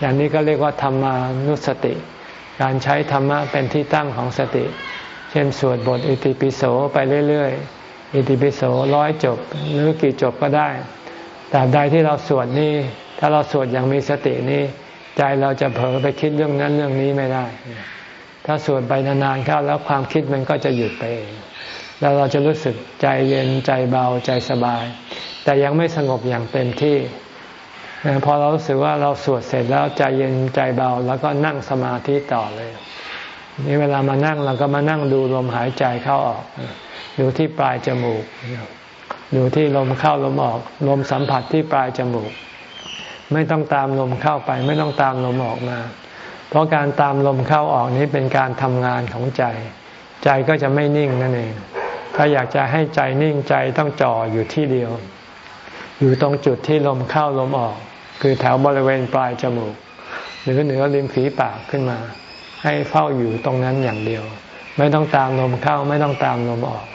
อย่างนี้ก็เรียกว่าธรรมานุสติ การใช้ธรรมะเป็นที่ตั้งของสติ เช่นสวดบทอิติปิโสไปเรื่อยๆ อิติปิโสร้อยจบหรือกี่จบก็ได้แต่ใดที่เราสวดนี่ถ้าเราสวดอย่างมีสตินี่ใจเราจะเผลอไปคิดเรื่องนั้นเรื่องนี้ไม่ได้ ถ้าสวดไปนานๆเข้าแล้วความคิดมันก็จะหยุดไปเอง แล้วเราจะรู้สึกใจเย็นใจเบาใจสบาย แต่ยังไม่สงบอย่างเต็มที่ พอเรารู้สึกว่าเราสวดเสร็จแล้วใจเย็นใจเบา แล้วก็นั่งสมาธิต่อเลย นี่เวลามานั่งเราก็มานั่งดูลมหายใจเข้าออก ดูที่ปลายจมูก ดูที่ลมเข้าลมออก ลมสัมผัสที่ปลายจมูก ไม่ต้องตามลมเข้าไป ไม่ต้องตามลมออกมา เพราะการตามลมเข้าออกนี้เป็นการทำงานของใจ ใจก็จะไม่นิ่งนั่นเอง ถ้าอยากจะให้ใจนิ่งใจต้องจ่ออยู่ที่เดียว อยู่ตรงจุดที่ลมเข้าลมออก คือแถวบริเวณปลายจมูก หรือเหนือริมฝีปากขึ้นมา ให้เฝ้าอยู่ตรงนั้นอย่างเดียว ไม่ต้องตามลมเข้าไม่ต้องตามลมออก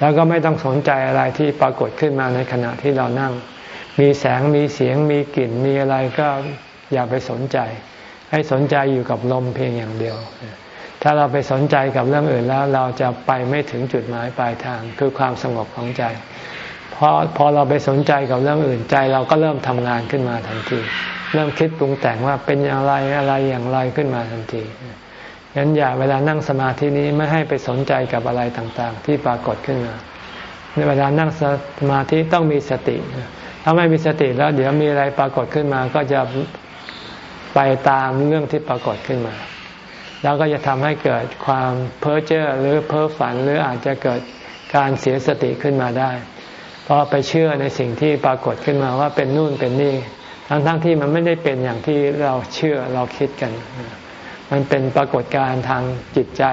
แล้วก็ไม่ต้องสนใจอะไรที่ปรากฏขึ้นมาในขณะที่เรานั่ง มีแสงมีเสียงมีกลิ่นมีอะไรก็อย่าไปสนใจ ให้สนใจอยู่กับลมเพียงอย่างเดียว ถ้าเราไปสนใจกับเรื่องอื่นแล้วเราจะไปไม่ถึงจุดหมายปลายทาง คือความสงบของใจพอพอเราไปสนใจกับเรื่องอื่นใจ เราก็เริ่มทำงานขึ้นมาทันที เริ่มคิดปรุงแต่งว่าเป็นอะไรอะไรอย่างไรขึ้นมาทันทีงั้นอย่าเวลานั่งสมาธินี้ไม่ให้ไปสนใจกับอะไรต่างๆ ที่ปรากฏขึ้นมาในเวลานั่งสมาธิต้องมีสติ ถ้าไม่มีสติแล้วเดี๋ยวมีอะไรปรากฏขึ้นมา ก็จะไปตามเรื่องที่ปรากฏขึ้นมา แล้วก็จะทำให้เกิดความเพ้อเจ้อหรือเพ้อฝันหรืออาจจะเกิดการเสียสติขึ้นมาได้ เพราะไปเชื่อในสิ่งที่ปรากฏขึ้นมาว่าเป็นนู่นเป็นนี่ทั้งๆทที่มันไม่ได้เป็นอย่างที่เราเชื่อเราคิดกัน มันเป็นปรากฏการณ์ทางจิตใจ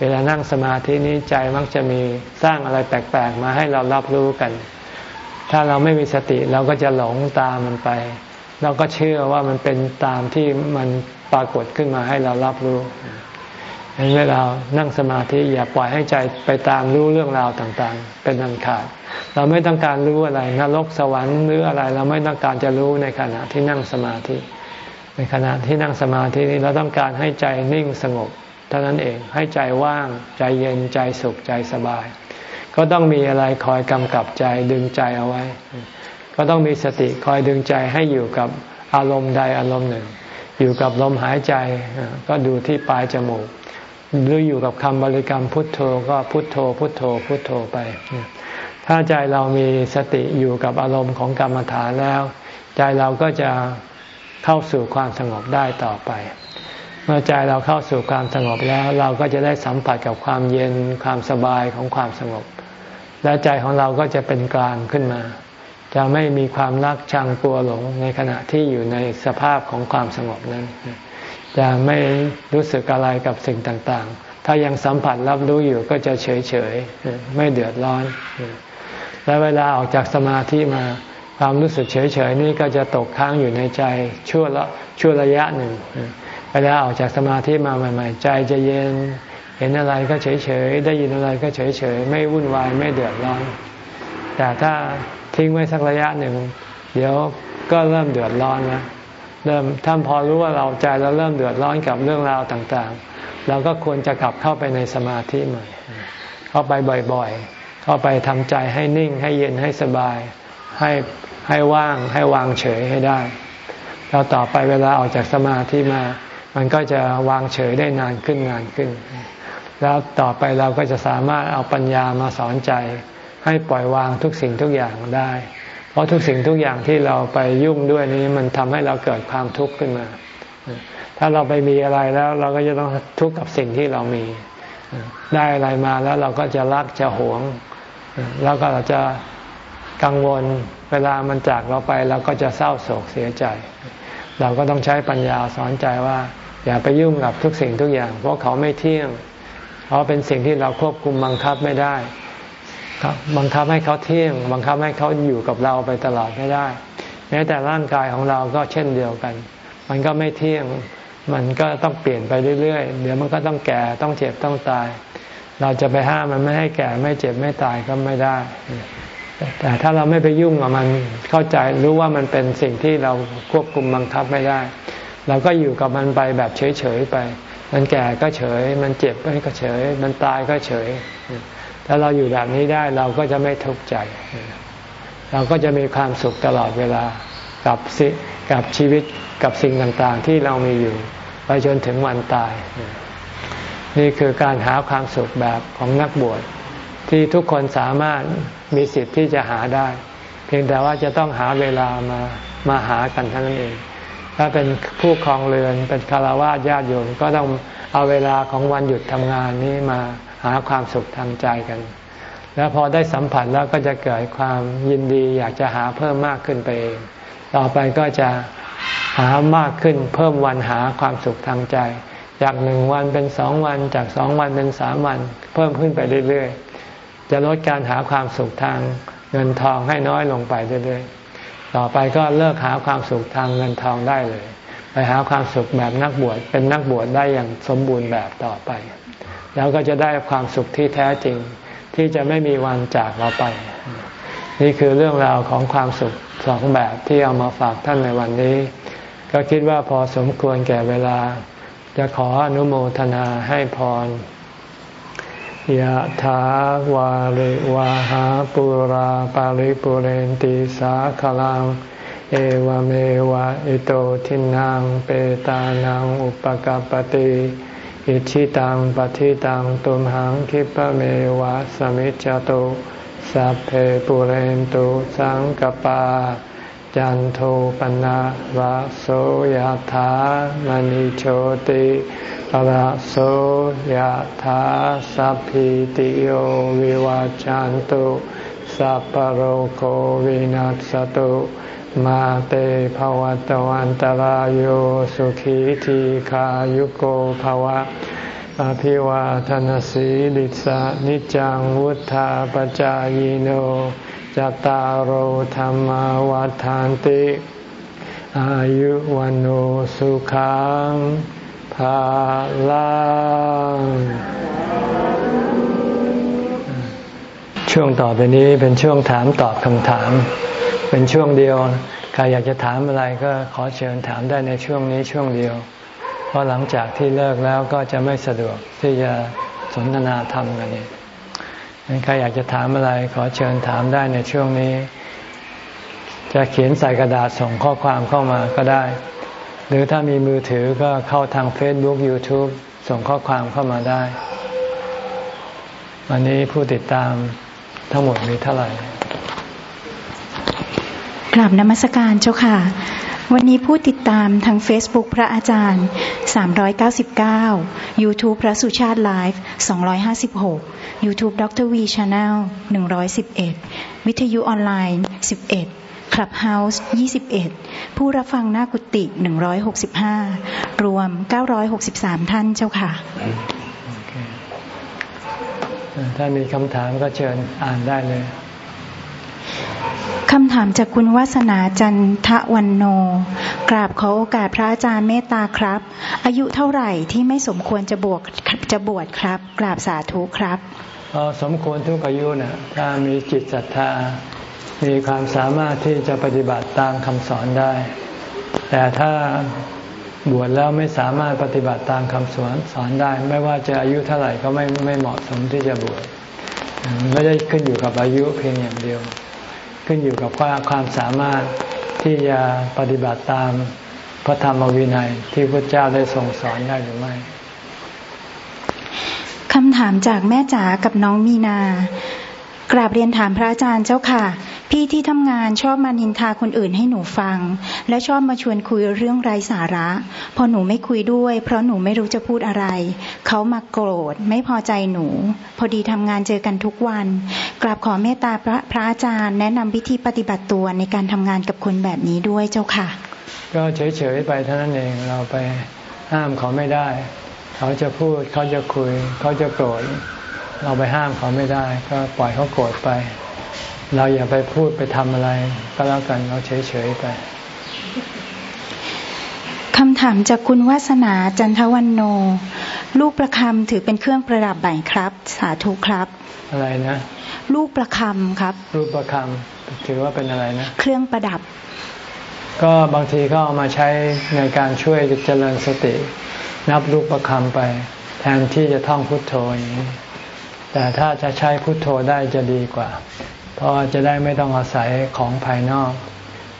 เวลานั่งสมาธินี้ใจมักจะมีสร้างอะไรแปลกๆ มาให้เรารับรู้กัน ถ้าเราไม่มีสติเราก็จะหลงตามมันไป เราก็เชื่อว่ามันเป็นตามที่มัน ปรากฏขึ้นมาให้เรารับรู้ดังนั้นเวลานั่งสมาธิอย่าปล่อยให้ใจไปตามรู้เรื่องราวต่างๆ เป็นอันขาด เราไม่ต้องการรู้อะไรนรกสวรรค์หรืออะไร เราไม่ต้องการจะรู้ในขณะที่นั่งสมาธิ ในขณะที่นั่งสมาธินี้เราต้องการให้ใจนิ่งสงบเท่านั้นเองให้ใจว่างใจเย็นใจสุขใจสบาย ก็ต้องมีอะไรคอยกำกับใจดึงใจเอาไว้ ก็ต้องมีสติคอยดึงใจให้อยู่กับอารมณ์ใดอารมณ์หนึ่ง อยู่กับลมหายใจก็ดูที่ปลายจมูก หรืออยู่กับคำบริกรรมพุทโธก็พุทโธ พุทโธ พุทโธไป ถ้าใจเรามีสติอยู่กับอารมณ์ของกรรมฐานแล้ว ใจเราก็จะเข้าสู่ความสงบได้ต่อไป เมื่อใจเราเข้าสู่ความสงบแล้ว เราก็จะได้สัมผัสกับความเย็นความสบายของความสงบ และใจของเราก็จะเป็นกลางขึ้นมา จะไม่มีความรักชังกลัวหลงในขณะที่อยู่ในสภาพของความสงบนั้น จะไม่รู้สึกอะไรกับสิ่งต่างๆ ถ้ายังสัมผัสรับรู้อยู่ก็จะเฉยๆ ไม่เดือดร้อน และเวลาออกจากสมาธิมาความรู้สึกเฉยๆนี่ก็จะตกค้างอยู่ในใจชั่วละชั่วระยะหนึ่ง เวลาออกจากสมาธิมาใหม่ ๆ ใจจะเย็นเห็นอะไรก็เฉยๆ ได้ยินอะไรก็เฉยๆ ไม่วุ่นวายไม่เดือดร้อน แต่ถ้า ทิ้งไว้สักระยะหนึ่ง เดี๋ยวก็เริ่มเดือดร้อนนะเริ่มท่านพอรู้ว่าเราใจเราเริ่มเดือดร้อนกับเรื่องราวต่างๆ เราก็ควรจะกลับเข้าไปในสมาธิใหม่ เข้าไปบ่อยๆ เข้าไปทำใจให้นิ่งให้เย็นให้สบาย ให้ให้ว่างให้วางเฉยให้ได้แล้วต่อไปเวลาออกจากสมาธิมา มันก็จะวางเฉยได้นานขึ้นนานขึ้น แล้วต่อไปเราก็จะสามารถเอาปัญญามาสอนใจ ให้ปล่อยวางทุกสิ่งทุกอย่างได้ เพราะทุกสิ่งทุกอย่างที่เราไปยุ่งด้วยนี้มันทำให้เราเกิดความทุกข์ขึ้นมา ถ้าเราไปมีอะไรแล้วเราก็จะต้องทุกข์กับสิ่งที่เรามี ได้อะไรมาแล้วเราก็จะรักจะหวง แล้วก็เราจะกังวลเวลามันจากเราไปเราก็จะเศร้าโศกเสียใจ เราก็ต้องใช้ปัญญาสอนใจว่า อย่าไปยุ่งกับทุกสิ่งทุกอย่าง เพราะเขาไม่เที่ยงเพราะเป็นสิ่งที่เราควบคุมบังคับไม่ได้ บังคับให้เขาเที่ยง บังคับให้เขาอยู่กับเราไปตลอดไม่ได้ แม้แต่ร่างกายของเราก็เช่นเดียวกัน มันก็ไม่เที่ยง มันก็ต้องเปลี่ยนไปเรื่อยๆ เดี๋ยวมันก็ต้องแก่ต้องเจ็บต้องตาย เราจะไปห้ามมันไม่ให้แก่ไม่เจ็บไม่ตายก็ไม่ได้ แต่ถ้าเราไม่ไปยุ่งกับมันเข้าใจรู้ว่ามันเป็นสิ่งที่เราควบคุมบังคับไม่ได้ เราก็อยู่กับมันไปแบบเฉยๆไป มันแก่ก็เฉย มันเจ็บก็เฉย มันตายก็เฉย ถ้าเราอยู่แบบนี้ได้เราก็จะไม่ทุกข์ใจ เราก็จะมีความสุขตลอดเวลากับสิกับชีวิตกับสิ่งต่างๆ ที่เรามีอยู่ ไปจนถึงวันตาย นี่คือการหาความสุขแบบของนักบวชที่ทุกคนสามารถมีสิทธิ์ที่จะหาได้ เพียงแต่ว่าจะต้องหาเวลามามาหากันเท่านั้นเอง ถ้าเป็นผู้ครองเรือนเป็นคารวะญาติโยมก็ต้องเอาเวลาของวันหยุดทำงานนี้มา หาความสุขทางใจกัน แล้วพอได้สัมผัสแล้วก็จะเกิดความยินดีอยากจะหาเพิ่มมากขึ้นไปเอง ต่อไปก็จะหามากขึ้นเพิ่มวันหาความสุขทางใจ จากหนึ่งวันเป็นสองวันจากสองวันเป็นสามวัน เพิ่มขึ้นไปเรื่อยๆ จะลดการหาความสุขทางเงินทองให้น้อยลงไปเรื่อยๆ ต่อไปก็เลิกหาความสุขทางเงินทองได้เลย ไปหาความสุขแบบนักบวชเป็นนักบวชได้อย่างสมบูรณ์แบบต่อไป แล้วก็จะได้ความสุขที่แท้จริง ที่จะไม่มีวันจากเราไป นี่คือเรื่องราวของความสุขสองแบบที่เอามาฝากท่านในวันนี้ ก็คิดว่าพอสมควรแก่เวลา จะขออนุโมทนาให้พรยะถาวาริวาหาปุราปาริปุเรนติสาขลัง เอวเมวะอิโตทินังเปตานังอุปกปติ อิชิตังปฏิตังตุมหังคิปะเมวะสมิจจตุสัพเพปุเรนตุสังกปา จันโทปนะระโสยธามณิโชติระโสยธาสัพพิติโยวิวาจันตุสัพพโรโควินัสตุ มาเตภวัตวันตารโยสุขีทีขายุโกภวะอภิวาทนสีลิสานิจังวุธาปจายโนจตารโหธรรมวาทานติ อายุวันโอสุขังภาลังช่วงต่อไปนี้เป็นช่วงถามตอบคำถาม เป็นช่วงเดียว ใครอยากจะถามอะไรก็ขอเชิญถามได้ในช่วงนี้ช่วงเดียว เพราะหลังจากที่เลิกแล้วก็จะไม่สะดวกที่จะสนทนาธรรมกันนี่ใครอยากจะถามอะไรขอเชิญถามได้ในช่วงนี้ จะเขียนใส่กระดาษส่งข้อความเข้ามาก็ได้ หรือถ้ามีมือถือก็เข้าทาง Facebook YouTube ส่งข้อความเข้ามาได้ วันนี้ผู้ติดตามทั้งหมดมีเท่าไหร่ กลับนมัสการเจ้าค่ะ วันนี้ผู้ติดตามทาง Facebook พระอาจารย์ 399 YouTube พระสุชาติไลฟ์256 YouTube ดร V Channel 111 วิทยุออนไลน์ 11 Clubhouse 21 ผู้รับฟังหน้ากุฏิ165 รวม 963 ท่านเจ้าค่ะ ถ้ามีคำถามก็เชิญอ่านได้เลย คำถามจากคุณวาสนาจันทวันโน กราบขอโอกาสพระอาจารย์เมตตาครับ อายุเท่าไหร่ที่ไม่สมควรจะบวชจะบวชครับ กราบสาธุครับสมควรทุกอายุนะถ้ามีจิตศรัทธา มีความสามารถที่จะปฏิบัติตามคำสอนได้ แต่ถ้าบวชแล้วไม่สามารถปฏิบัติตามคำสอนสอนได้ ไม่ว่าจะอายุเท่าไหร่ก็ไม่ไม่เหมาะสมที่จะบวชไม่ได้ขึ้นอยู่กับอายุเพียงอย่างเดียว ขึ้นอยู่กับว่าความสามารถที่จะปฏิบัติตามพระธรรมวินัยที่พระเจ้าได้ทรงสอนได้หรือไม่คำถามจากแม่จ๋ากับน้องมีนา กราบเรียนถามพระอาจารย์เจ้าค่ะ พี่ที่ทำงานชอบมานินทาคนอื่นให้หนูฟัง และชอบมาชวนคุยเรื่องไร้สาระ พอหนูไม่คุยด้วย เพราะหนูไม่รู้จะพูดอะไร เขามาโกรธไม่พอใจหนู พอดีทำงานเจอกันทุกวัน กราบขอเมตตาพระพระอาจารย์แนะนำวิธีปฏิบัติตัวในการทำงานกับคนแบบนี้ด้วยเจ้าค่ะ ก็เฉยๆไปเท่านั้นเองเราไปห้ามเขาไม่ได้ เขาจะพูดเขาจะคุย เขาจะโกรธเราไปห้ามเขาไม่ได้ ก็ปล่อยเขาโกรธไป เราอย่าไปพูดไปทำอะไร ก็แล้วกันเราเฉยๆไปคำำถามจากคุณวาสนาจันทวันโน ลูกประคำถือเป็นเครื่องประดับใบครับ สาธุครับ อะไรนะ ลูกประคำครับรูปประคำถือว่าเป็นอะไรนะ เครื่องประดับ ก็บางทีก็เอามาใช้ในการช่วยเจริญสติ นับลูกประคำไป แทนที่จะท่องพุทโธอย่างนี้แต่ถ้าจะใช้พุทโธได้จะดีกว่า เพราะจะได้ไม่ต้องอาศัยของภายนอก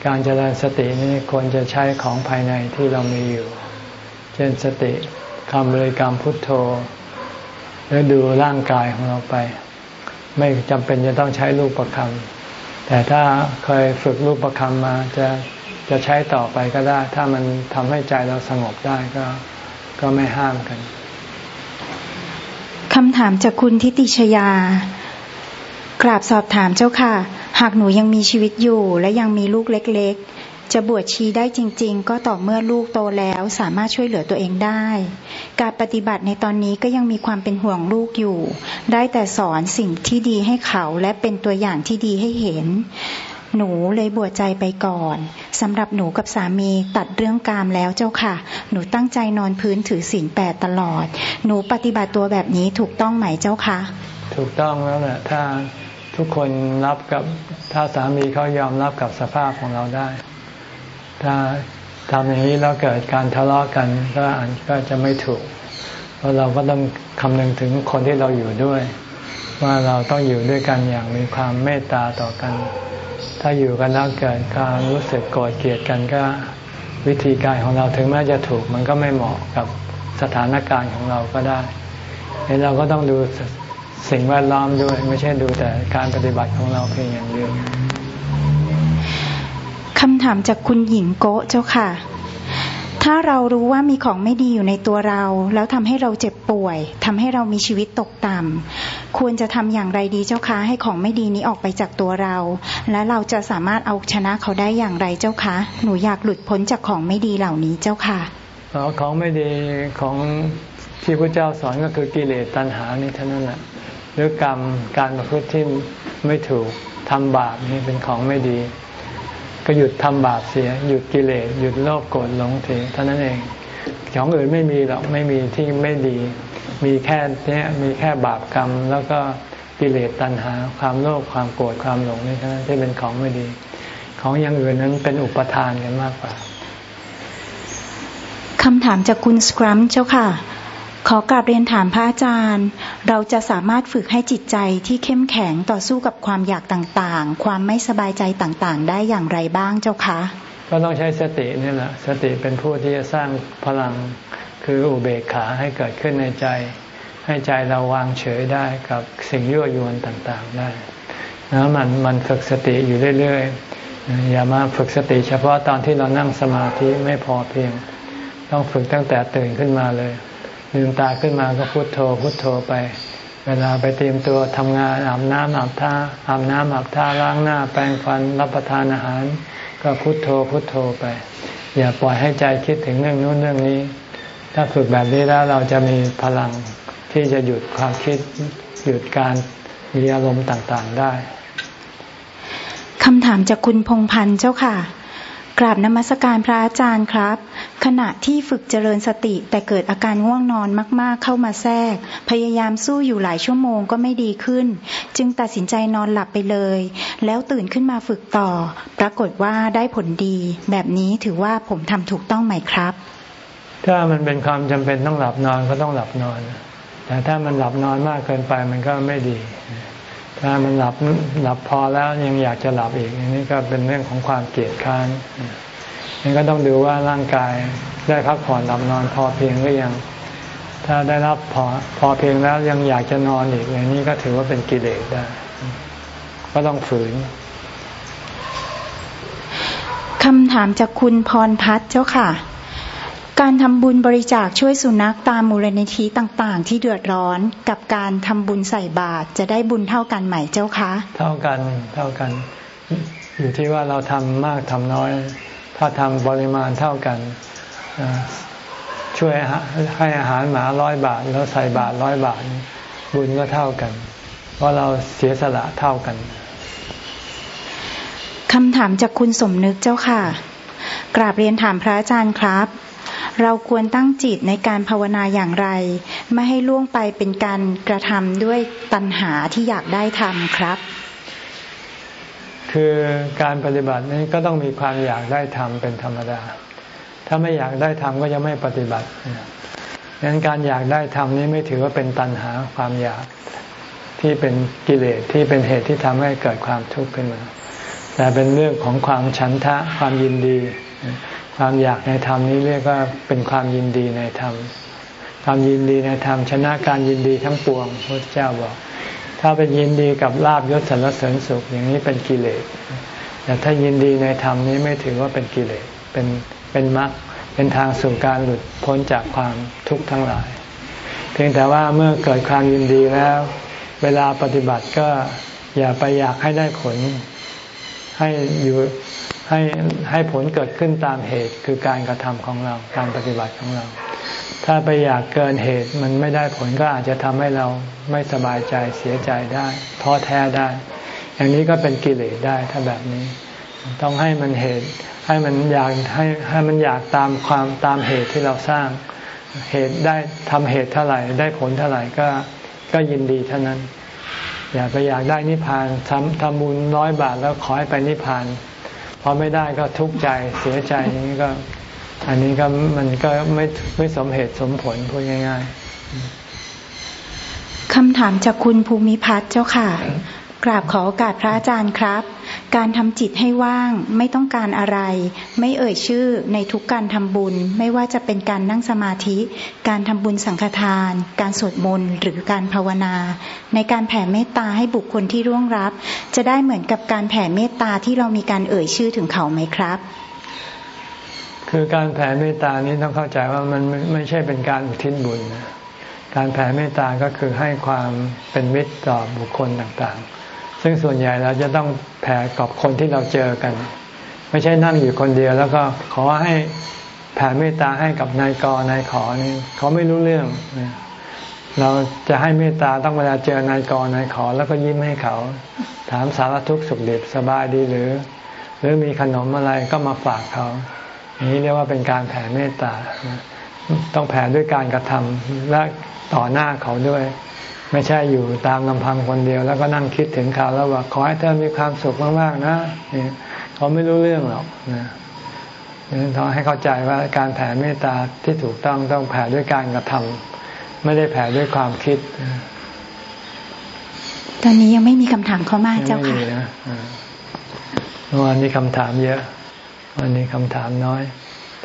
การเจริญสตินี้ควรจะใช้ของภายในที่เรามีอยู่ เช่นสติคำบริกรรมพุทโธหรือดูร่างกายของเราไป ไม่จำเป็นจะต้องใช้รูปประคำแต่ถ้าเคยฝึกรูปประคำมาจะจะใช้ต่อไปก็ได้ ถ้ามันทำให้ใจเราสงบได้ก็ก็ไม่ห้ามกันคำถามจากคุณทิติชยา กราบสอบถามเจ้าค่ะ หากหนูยังมีชีวิตอยู่ และยังมีลูกเล็กๆ จะบวชชีได้จริง ๆ ก็ต่อเมื่อลูกโตแล้วสามารถช่วยเหลือตัวเองได้ การปฏิบัติในตอนนี้ก็ยังมีความเป็นห่วงลูกอยู่ ได้แต่สอนสิ่งที่ดีให้เขาและเป็นตัวอย่างที่ดีให้เห็น หนูเลยบวชใจไปก่อนสำหรับหนูกับสามีตัดเรื่องกามแล้วเจ้าค่ะ หนูตั้งใจนอนพื้นถือศีลแปดตลอด หนูปฏิบัติตัวแบบนี้ถูกต้องไหมเจ้าคะถูกต้องแล้วแหละถ้า ทุกคนรับกับถ้าสามีเขายอมรับกับสภาพของเราได้ ถ้าทำอย่างนี้แล้วเกิดการทะเลาะกันก็อันก็จะไม่ถูก เพราะเราก็ต้องคำนึงถึงคนที่เราอยู่ด้วย ว่าเราต้องอยู่ด้วยกันอย่างมีความเมตตาต่อกัน ถ้าอยู่กันแล้วเกิดการรู้สึกโกรธเกลียดกันก็วิธีการของเราถึงแม้จะถูกมันก็ไม่เหมาะกับสถานการณ์ของเราก็ได้เราก็ต้องดู สิ่งแวดล้อมด้วย ไม่ใช่ดูแต่การปฏิบัติของเราเพียงอย่างเดียวคำถามจากคุณหญิงโกะเจ้าค่ะ ถ้าเรารู้ว่ามีของไม่ดีอยู่ในตัวเรา แล้วทำให้เราเจ็บป่วยทำให้เรามีชีวิตตกต่ำควรจะทำอย่างไรดีเจ้าคะ ให้ของไม่ดีนี้ออกไปจากตัวเรา และเราจะสามารถเอาชนะเขาได้อย่างไรเจ้าคะ หนูอยากหลุดพ้นจากของไม่ดีเหล่านี้เจ้าค่ะของไม่ดีของที่พระเจ้าสอนก็คือกิเลสตัณหานี่เท่านั้นแหละห รือกรรมการประพฤติที่ไม่ถูกทำบาปนี่เป็นของไม่ดี ก็หยุดทำบาปเสีย หยุดกิเลสหยุดโลภโกรธหลงเสียเท่านั้นเอง ของอื่นไม่มีหรอกไม่มีที่ไม่ดี มีแค่เนี้ยมีแค่บาปกรรม แล้วก็กิเลสตัณหา ความโลภความโกรธความหลงนี่เท่านั้นที่เป็นของไม่ดี ของอย่างอื่นนั้นเป็นอุปทานกันมากกว่าคำถามจากคุณสครัมเจ้าค่ะ ขอกราบเรียนถามพระอาจารย์ เราจะสามารถฝึกให้จิตใจที่เข้มแข็งต่อสู้กับความอยากต่างๆ ความไม่สบายใจต่างๆ ได้อย่างไรบ้างเจ้าคะ ก็ต้องใช้สตินี่แหละ สติเป็นผู้ที่จะสร้างพลังคืออุเบกขาให้เกิดขึ้นในใจ ให้ใจเราวางเฉยได้กับสิ่งยั่วยวนต่างๆได้นะมันมันฝึกสติอยู่เรื่อยๆ อย่ามาฝึกสติ เฉพาะตอนที่เรานั่งสมาธิไม่พอเพียง ต้องฝึกตั้งแต่ตื่นขึ้นมาเลย ลืมตาขึ้นมาก็พุโทโธพุโทโธไป เวลาไปเตรียมตัวทำงานอาบน้ำอาบท่าอาบน้ำอาบท่าล้างหน้า แปรงฟันรับประทานอาหาร ก็พุโทโธพุโทโธไป อย่าปล่อยให้ใจคิดถึงเรื่องนู้นเรื่องนี้ ถ้าฝึกแบบนี้แล้วเราจะมีพลังที่จะหยุดความคิดหยุดการมีอารมณ์ต่างๆได้คำถามจากคุณพงพันธ์เจ้าค่ะ กราบนมัสการพระอาจารย์ครับ ขณะที่ฝึกเจริญสติแต่เกิดอาการง่วงนอนมากๆเข้ามาแทรก พยายามสู้อยู่หลายชั่วโมงก็ไม่ดีขึ้น จึงตัดสินใจนอนหลับไปเลย แล้วตื่นขึ้นมาฝึกต่อ ปรากฏว่าได้ผลดี แบบนี้ถือว่าผมทำถูกต้องไหมครับ ถ้ามันเป็นความจำเป็นต้องหลับนอนก็ต้องหลับนอน แต่ถ้ามันหลับนอนมากเกินไปมันก็ไม่ดี ถ้ามันหลับหลับพอแล้วยังอยากจะหลับอีกนี่ก็เป็นเรื่องของความเกลียดค้านนี่ก็ต้องดูว่าร่างกายได้พักผ่อนหลับนอนพอเพียงหรือยัง ถ้าได้รับพอพอเพียงแล้วยังอยากจะนอนอีกอย่างนี้ก็ถือว่าเป็นกิเลสได้ ก็ต้องฝืนคำถามจากคุณพรพัฒเจ้าค่ะ การทำบุญบริจาคช่วยสุนัขตามมูลนิธิต่างๆ ที่เดือดร้อน กับการทำบุญใส่บาตรจะได้บุญเท่ากันไหมเจ้าคะ เท่ากันเท่ากัน อยู่ที่ว่าเราทำมากทำน้อย ถ้าทำปริมาณเท่ากันช่วยให้อาหารหมาร้อยบาท แล้วใส่บาทร้อยบาท บุญก็เท่ากัน เพราะเราเสียสละเท่ากันคำถามจากคุณสมนึกเจ้าค่ะ กราบเรียนถามพระอาจารย์ครับ เราควรตั้งจิตในการภาวนาอย่างไร ไม่ให้ล่วงไปเป็นการกระทำด้วยตัณหาที่อยากได้ทำครับ คือการปฏิบัตินี้ก็ต้องมีความอยากได้ทำเป็นธรรมดา ถ้าไม่อยากได้ทำก็จะไม่ปฏิบัติดังนั้นการอยากได้ทำนี้ไม่ถือว่าเป็นตัณหาความอยากที่เป็นกิเลสที่เป็นเหตุที่ทำให้เกิดความทุกข์ขึ้นมา แต่เป็นเรื่องของความฉันทะความยินดี ความอยากในธรรมนี้เรียกว่าเป็นความยินดีในธรรม ความยินดีในธรรมชนะการยินดีทั้งปวงพระเจ้าบอก ถ้าเป็นยินดีกับลาบยศสรรเสริญสุขอย่างนี้เป็นกิเลส แต่ถ้ายินดีในธรรมนี้ไม่ถือว่าเป็นกิเลส เป็นเป็นมรรค เป็นทางสู่การหลุดพ้นจากความทุกข์ทั้งหลาย เพียงแต่ว่าเมื่อเกิดความยินดีแล้ว เวลาปฏิบัติก็อย่าไปอยากให้ได้ผล ให้อยู่ ให้ให้ผลเกิดขึ้นตามเหตุคือการกระทำของเราการปฏิบัติของเรา ถ้าไปอยากเกินเหตุมันไม่ได้ผลก็อาจจะทำให้เราไม่สบายใจเสียใจได้ท้อแท้ได้ อย่างนี้ก็เป็นกิเลสได้ถ้าแบบนี้ ต้องให้มันเหตุ ให้มันอยากให้ให้มันอยากตามความตามเหตุที่เราสร้าง เหตุได้ทำเหตุเท่าไหร่ได้ผลเท่าไหร่ก็ก็ยินดีเท่านั้น อย่าไปอยากได้นิพพานทำทำบุญร้อยบาทแล้วขอให้ไปนิพพาน พอไม่ได้ก็ทุกข์ใจเสียใจนี้ก็ อันนี้ก็มันก็ไม่ไม่สมเหตุสมผลพูดง่าย ๆคำถามจากคุณภูมิพัฒน์เจ้าค่ะ กราบขอโอกาสพระอาจารย์ครับ การทำจิตให้ว่างไม่ต้องการอะไร ไม่เอ่ยชื่อในทุกการทำบุญ ไม่ว่าจะเป็นการนั่งสมาธิ การทำบุญสังฆทาน การสวดมนต์หรือการภาวนา ในการแผ่เมตตาให้บุคคลที่ร่วงรับ จะได้เหมือนกับการแผ่เมตตาที่เรามีการเอ่ยชื่อถึงเขาไหมครับ คือการแผ่เมตตานี้ต้องเข้าใจว่ามันไม่ใช่เป็นการอุทิศบุญ การแผ่เมตตาก็คือให้ความเป็นมิตรต่อบุคคลต่างๆ ซึ่งส่วนใหญ่เราจะต้องแผ่กับคนที่เราเจอกัน ไม่ใช่นั่งอยู่คนเดียว แล้วก็ขอให้แผ่เมตตาให้กับนายกนายขอนี่เขาไม่รู้เรื่อง เราจะให้เมตตาต้องเวลาเจอนายกนายขอ แล้วก็ยิ้มให้เขา ถามสารทุกข์สุขดิบสบายดีหรือ หรือมีขนมอะไรก็มาฝากเขาอย่างนี้เรียกว่าเป็นการแผ่เมตตา ต้องแผ่ด้วยการกระทำและต่อหน้าเขาด้วย ไม่ใช่อยู่ตามลำพังคนเดียว แล้วก็นั่งคิดถึงเขาแล้วว่าขอให้เธอมีความสุขมากๆนะนี่เขาไม่รู้เรื่องหรอกนะนั้นต้องให้เข้าใจว่าการแผ่เมตตาที่ถูกต้องต้องแผ่ด้วยการกระทำไม่ได้แผ่ด้วยความคิด ตอนนี้ยังไม่มีคำถามเข้ามาเจ้าค่ะวันนี้คำถามเยอะ วันนี้คำถามน้อย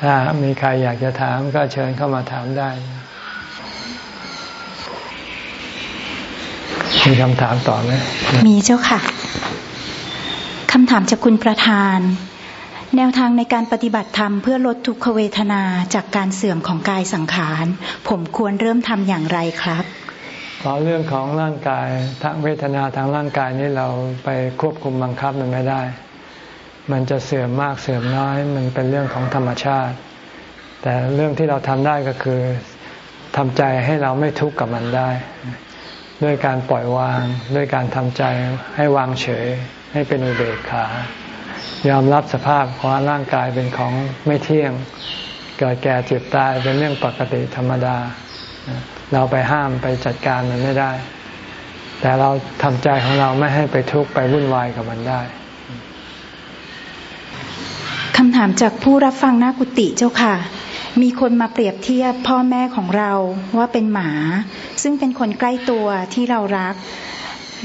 ถ้ามีใครอยากจะถามก็เชิญเข้ามาถามได้ มีคำถามต่อไหมมีเจ้าค่ะคำถามจากคุณประธาน แนวทางในการปฏิบัติธรรมเพื่อลดทุกขเวทนาจากการเสื่อมของกายสังขาร ผมควรเริ่มทำอย่างไรครับพอเรื่องของร่างกายทางเวทนาทางร่างกายนี้เราไปควบคุมบังคับมันไม่ได้ มันจะเสื่อมมากเสื่อมน้อย มันเป็นเรื่องของธรรมชาติ แต่เรื่องที่เราทำได้ก็คือทำใจให้เราไม่ทุกข์กับมันได้ ด้วยการปล่อยวาง ด้วยการทำใจให้วางเฉย ให้เป็นอุเบกขา ยอมรับสภาพของร่างกายเป็นของไม่เที่ยง เกิดแก่เจ็บตายเป็นเรื่องปกติธรรมดา เราไปห้ามไปจัดการมันไม่ได้ แต่เราทำใจของเราไม่ให้ไปทุกข์ไปวุ่นวายกับมันได้คำถามจากผู้รับฟังหน้ากุฏิเจ้าค่ะ มีคนมาเปรียบเทียบพ่อแม่ของเราว่าเป็นหมา ซึ่งเป็นคนใกล้ตัวที่เรารัก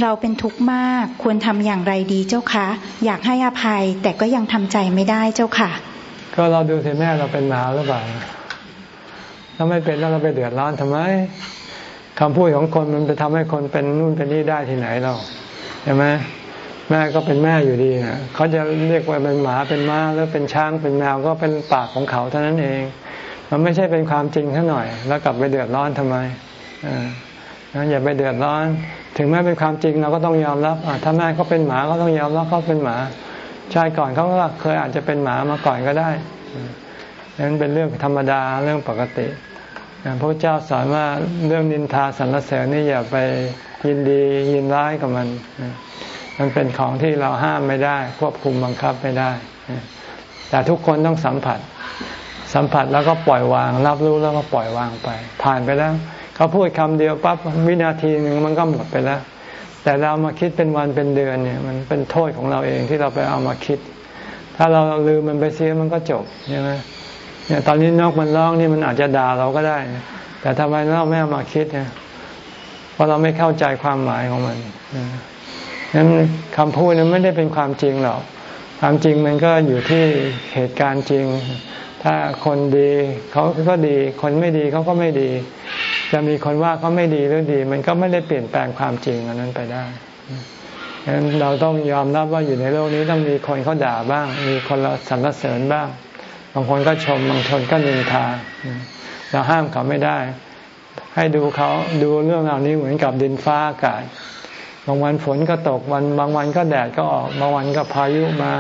เราเป็นทุกข์มากควรทำอย่างไรดีเจ้าคะ อยากให้อภัยแต่ก็ยังทำใจไม่ได้เจ้าค่ะ ก็เราดูสิแม่เราเป็นหมาหรือเปล่าถ้าไม่เป็นแล้วเราไปเดือดร้อนทำไมคำพูดของคนมันไปทำให้คนเป็นนู่นเป็นนี่ได้ที่ไหนเราใช่ไหมแม่ก็เป็นแม่อยู่ดีนะเขาจะเรียกว่าเป็นหมาเป็นม้าแล้วเป็นช้างเป็นแมวก็เป็นปากของเขาเท่านั้นเอง มันไม่ใช่เป็นความจริงเท่หน่อย แล้วกลับไปเดือดร้อนทำไมอ่าอย่าไปเดือดร้อน ถึงแม้เป็นความจริงเราก็ต้องยอมรับถ้าแม่เขาเป็นหมาก็ต้องยอมรับเขาเป็นหมาชายก่อนเขาก็เคยอาจจะเป็นหมามาก่อนก็ได้นั้นเป็นเรื่องธรรมดาเรื่องปกติพระเจ้าสอนว่าเรื่องนินทาสรรเสริญนี่อย่าไปยินดียินร้ายกับมัน มันเป็นของที่เราห้ามไม่ได้ ควบคุมบังคับไม่ได้ แต่ทุกคนต้องสัมผัส สัมผัสแล้วก็ปล่อยวาง รับรู้แล้วก็ปล่อยวางไป ผ่านไปแล้ว เขาพูดคำเดียวปั๊บวินาทีหนึ่งมันก็หมดไปแล้ว แต่เรามาคิดเป็นวันเป็นเดือนเนี่ยมันเป็นโทษของเราเองที่เราไปเอามาคิด ถ้าเราลืมมันไปเสียมันก็จบใช่ไหมเนี่ยตอนนี้นกมันร้องนี่มันอาจจะด่าเราก็ได้ แต่ทำไมเราไม่เอามาคิดเนี่ยเพราะเราไม่เข้าใจความหมายของมันนั้นคำพูดนั้นไม่ได้เป็นความจริงหรอก ความจริงมันก็อยู่ที่เหตุการณ์จริง ถ้าคนดีเขาก็ดี คนไม่ดีเขาก็ไม่ดี จะมีคนว่าเขาไม่ดีหรือดี มันก็ไม่ได้เปลี่ยนแปลงความจริงอันนั้นไปได้ฉะนั้นเราต้องยอมรับว่าอยู่ในโลกนี้ต้องมีคนเขาด่าบ้าง มีคนเราสรรเสริญบ้าง บางคนก็ชมบางคนก็นินทา เราห้ามเขาไม่ได้ ให้ดูเขาดูเรื่องเหล่านี้เหมือนกับดินฟ้าอากาศ บางวันฝนก็ตกวัน บางวันก็แดดก็ออก บางวันก็พายุมา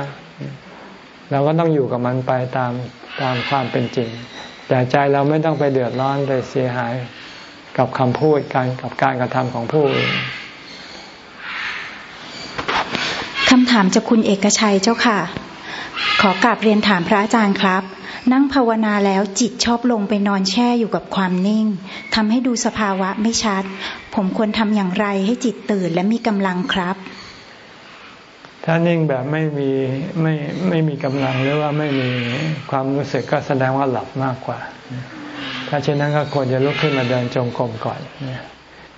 เราก็ต้องอยู่กับมันไปตามตามความเป็นจริง แต่ใจเราไม่ต้องไปเดือดร้อนไปเสียหายกับคำพูดการกับการกระทำของผู้อื่นคำถามจากคุณเอกชัยเจ้าค่ะ ขอกราบเรียนถามพระอาจารย์ครับ นั่งภาวนาแล้วจิตชอบลงไปนอนแช่อยู่กับความนิ่งทำให้ดูสภาวะไม่ชัด ผมควรทำอย่างไรให้จิตตื่นและมีกำลังครับ ถ้านิ่งแบบไม่มีไม่ไม่มีกำลังหรือว่าไม่มีความรู้สึกก็แสดงว่าหลับมากกว่า ถ้าเช่นนั้นก็ควรจะลุกขึ้นมาเดินจงกรมก่อน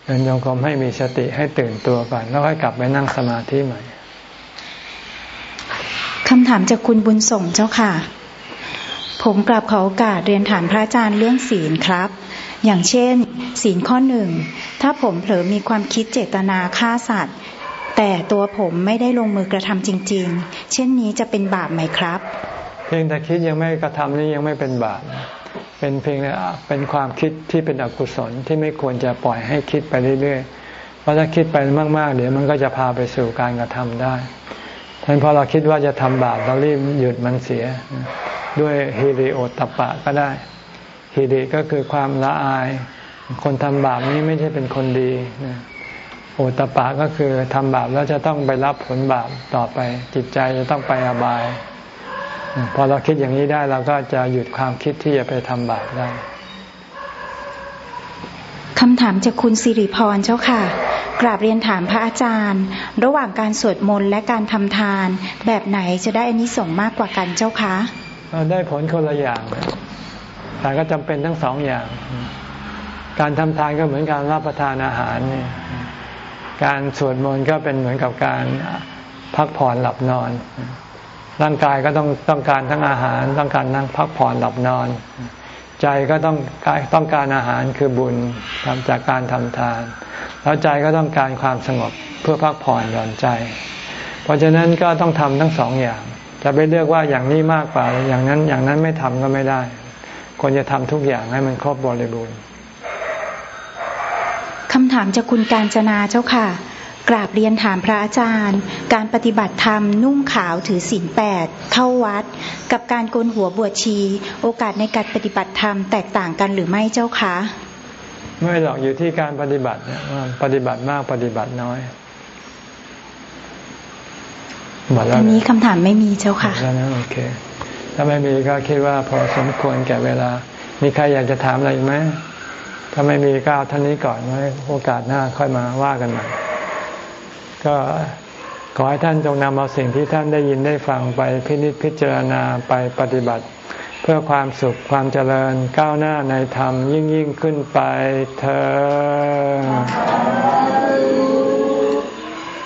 เดินจงกรมให้มีสติให้ตื่นตัวก่อน แล้วค่อยกลับไปนั่งสมาธิใหม่คำถามจากคุณบุญส่งเจ้าค่ะ ผมกลับขอโอกาสเรียนถามพระอาจารย์เรื่องศีลครับ อย่างเช่น ศีลข้อหนึ่ง ถ้าผมเผลอมีความคิดเจตนาฆ่าสัตว์ แต่ตัวผมไม่ได้ลงมือกระทำจริง ๆ เช่นนี้จะเป็นบาปไหมครับ เพียงแต่คิดยังไม่กระทำนี่ยังไม่เป็นบาป เป็นเพียงเป็นความคิดที่เป็นอกุศลที่ไม่ควรจะปล่อยให้คิดไปเรื่อยๆ เพราะถ้าคิดไปมากๆ เดี๋ยวมันก็จะพาไปสู่การกระทำได้ฉะนั้นพอเราคิดว่าจะทำบาปเรารีบหยุดมันเสีย ด้วยฮิริโอตปะก็ได้ฮิริก็คือความละอาย คนทำบาปนี้ไม่ใช่เป็นคนดีโอตปะก็คือทำบาปแล้วจะต้องไปรับผลบาปต่อไป จิตใจจะต้องไปอบาย พอเราคิดอย่างนี้ได้เราก็จะหยุดความคิดที่จะไปทำบาปได้คำถามจากคุณสิริพรเจ้าค่ะ กราบเรียนถามพระอาจารย์ ระหว่างการสวดมนต์และการทำทาน แบบไหนจะได้อานิสงส์มากกว่ากันเจ้าคะได้ผลคนละอย่างแต่ก็จำเป็นทั้งสองอย่าง การทำทานก็เหมือนการรับประทานอาหารเนี่ย การสวดมนต์ก็เป็นเหมือนกับการพักผ่อนหลับนอน ร่างกายก็ต้องต้องการทั้งอาหารต้องการนั่งพักผ่อนหลับนอน ใจก็ต้องต้องการอาหารคือบุญทำจากการทำทาน แล้วใจก็ต้องการความสงบเพื่อพักผ่อนหย่อนใจ เพราะฉะนั้นก็ต้องทำทั้งสองอย่าง จะไปเลือกว่าอย่างนี้มากกว่าอย่างนั้นอย่างนั้นไม่ทำก็ไม่ได้ควรจะทำทุกอย่างให้มันครบบริบูรณ์ำถามจากคุณการจนาเจ้าค่ะ กราบเรียนถามพระอาจารย์ การปฏิบัติธรรมนุ่งขาวถือศีลแปดเข้าวัด กับการโกนหัวบวชชี โอกาสในการปฏิบัติธรรมแตกต่างกันหรือไม่เจ้าคะไม่หรอกอยู่ที่การปฏิบัติเนี่ยปฏิบัติมากปฏิบัติน้อยหมดแล้วอันนี้คำถามไม่มีเจ้าค่ะแล้วนะโอเค ถ้าไม่มีก็คิดว่าพอสมควรแก่เวลา มีใครอยากจะถามอะไรอีกไหม ถ้าไม่มีก็เอาท่านนี้ก่อนไว้โอกาสหน้าค่อยมาว่ากันใหม่ก็ขอให้ท่านจงนำเอาสิ่งที่ท่านได้ยินได้ฟังไปพินิจพิจารณาไปปฏิบัติ เพื่อความสุขความเจริญก้าวหน้าในธรรมยิ่งยิ่งขึ้นไปเธอ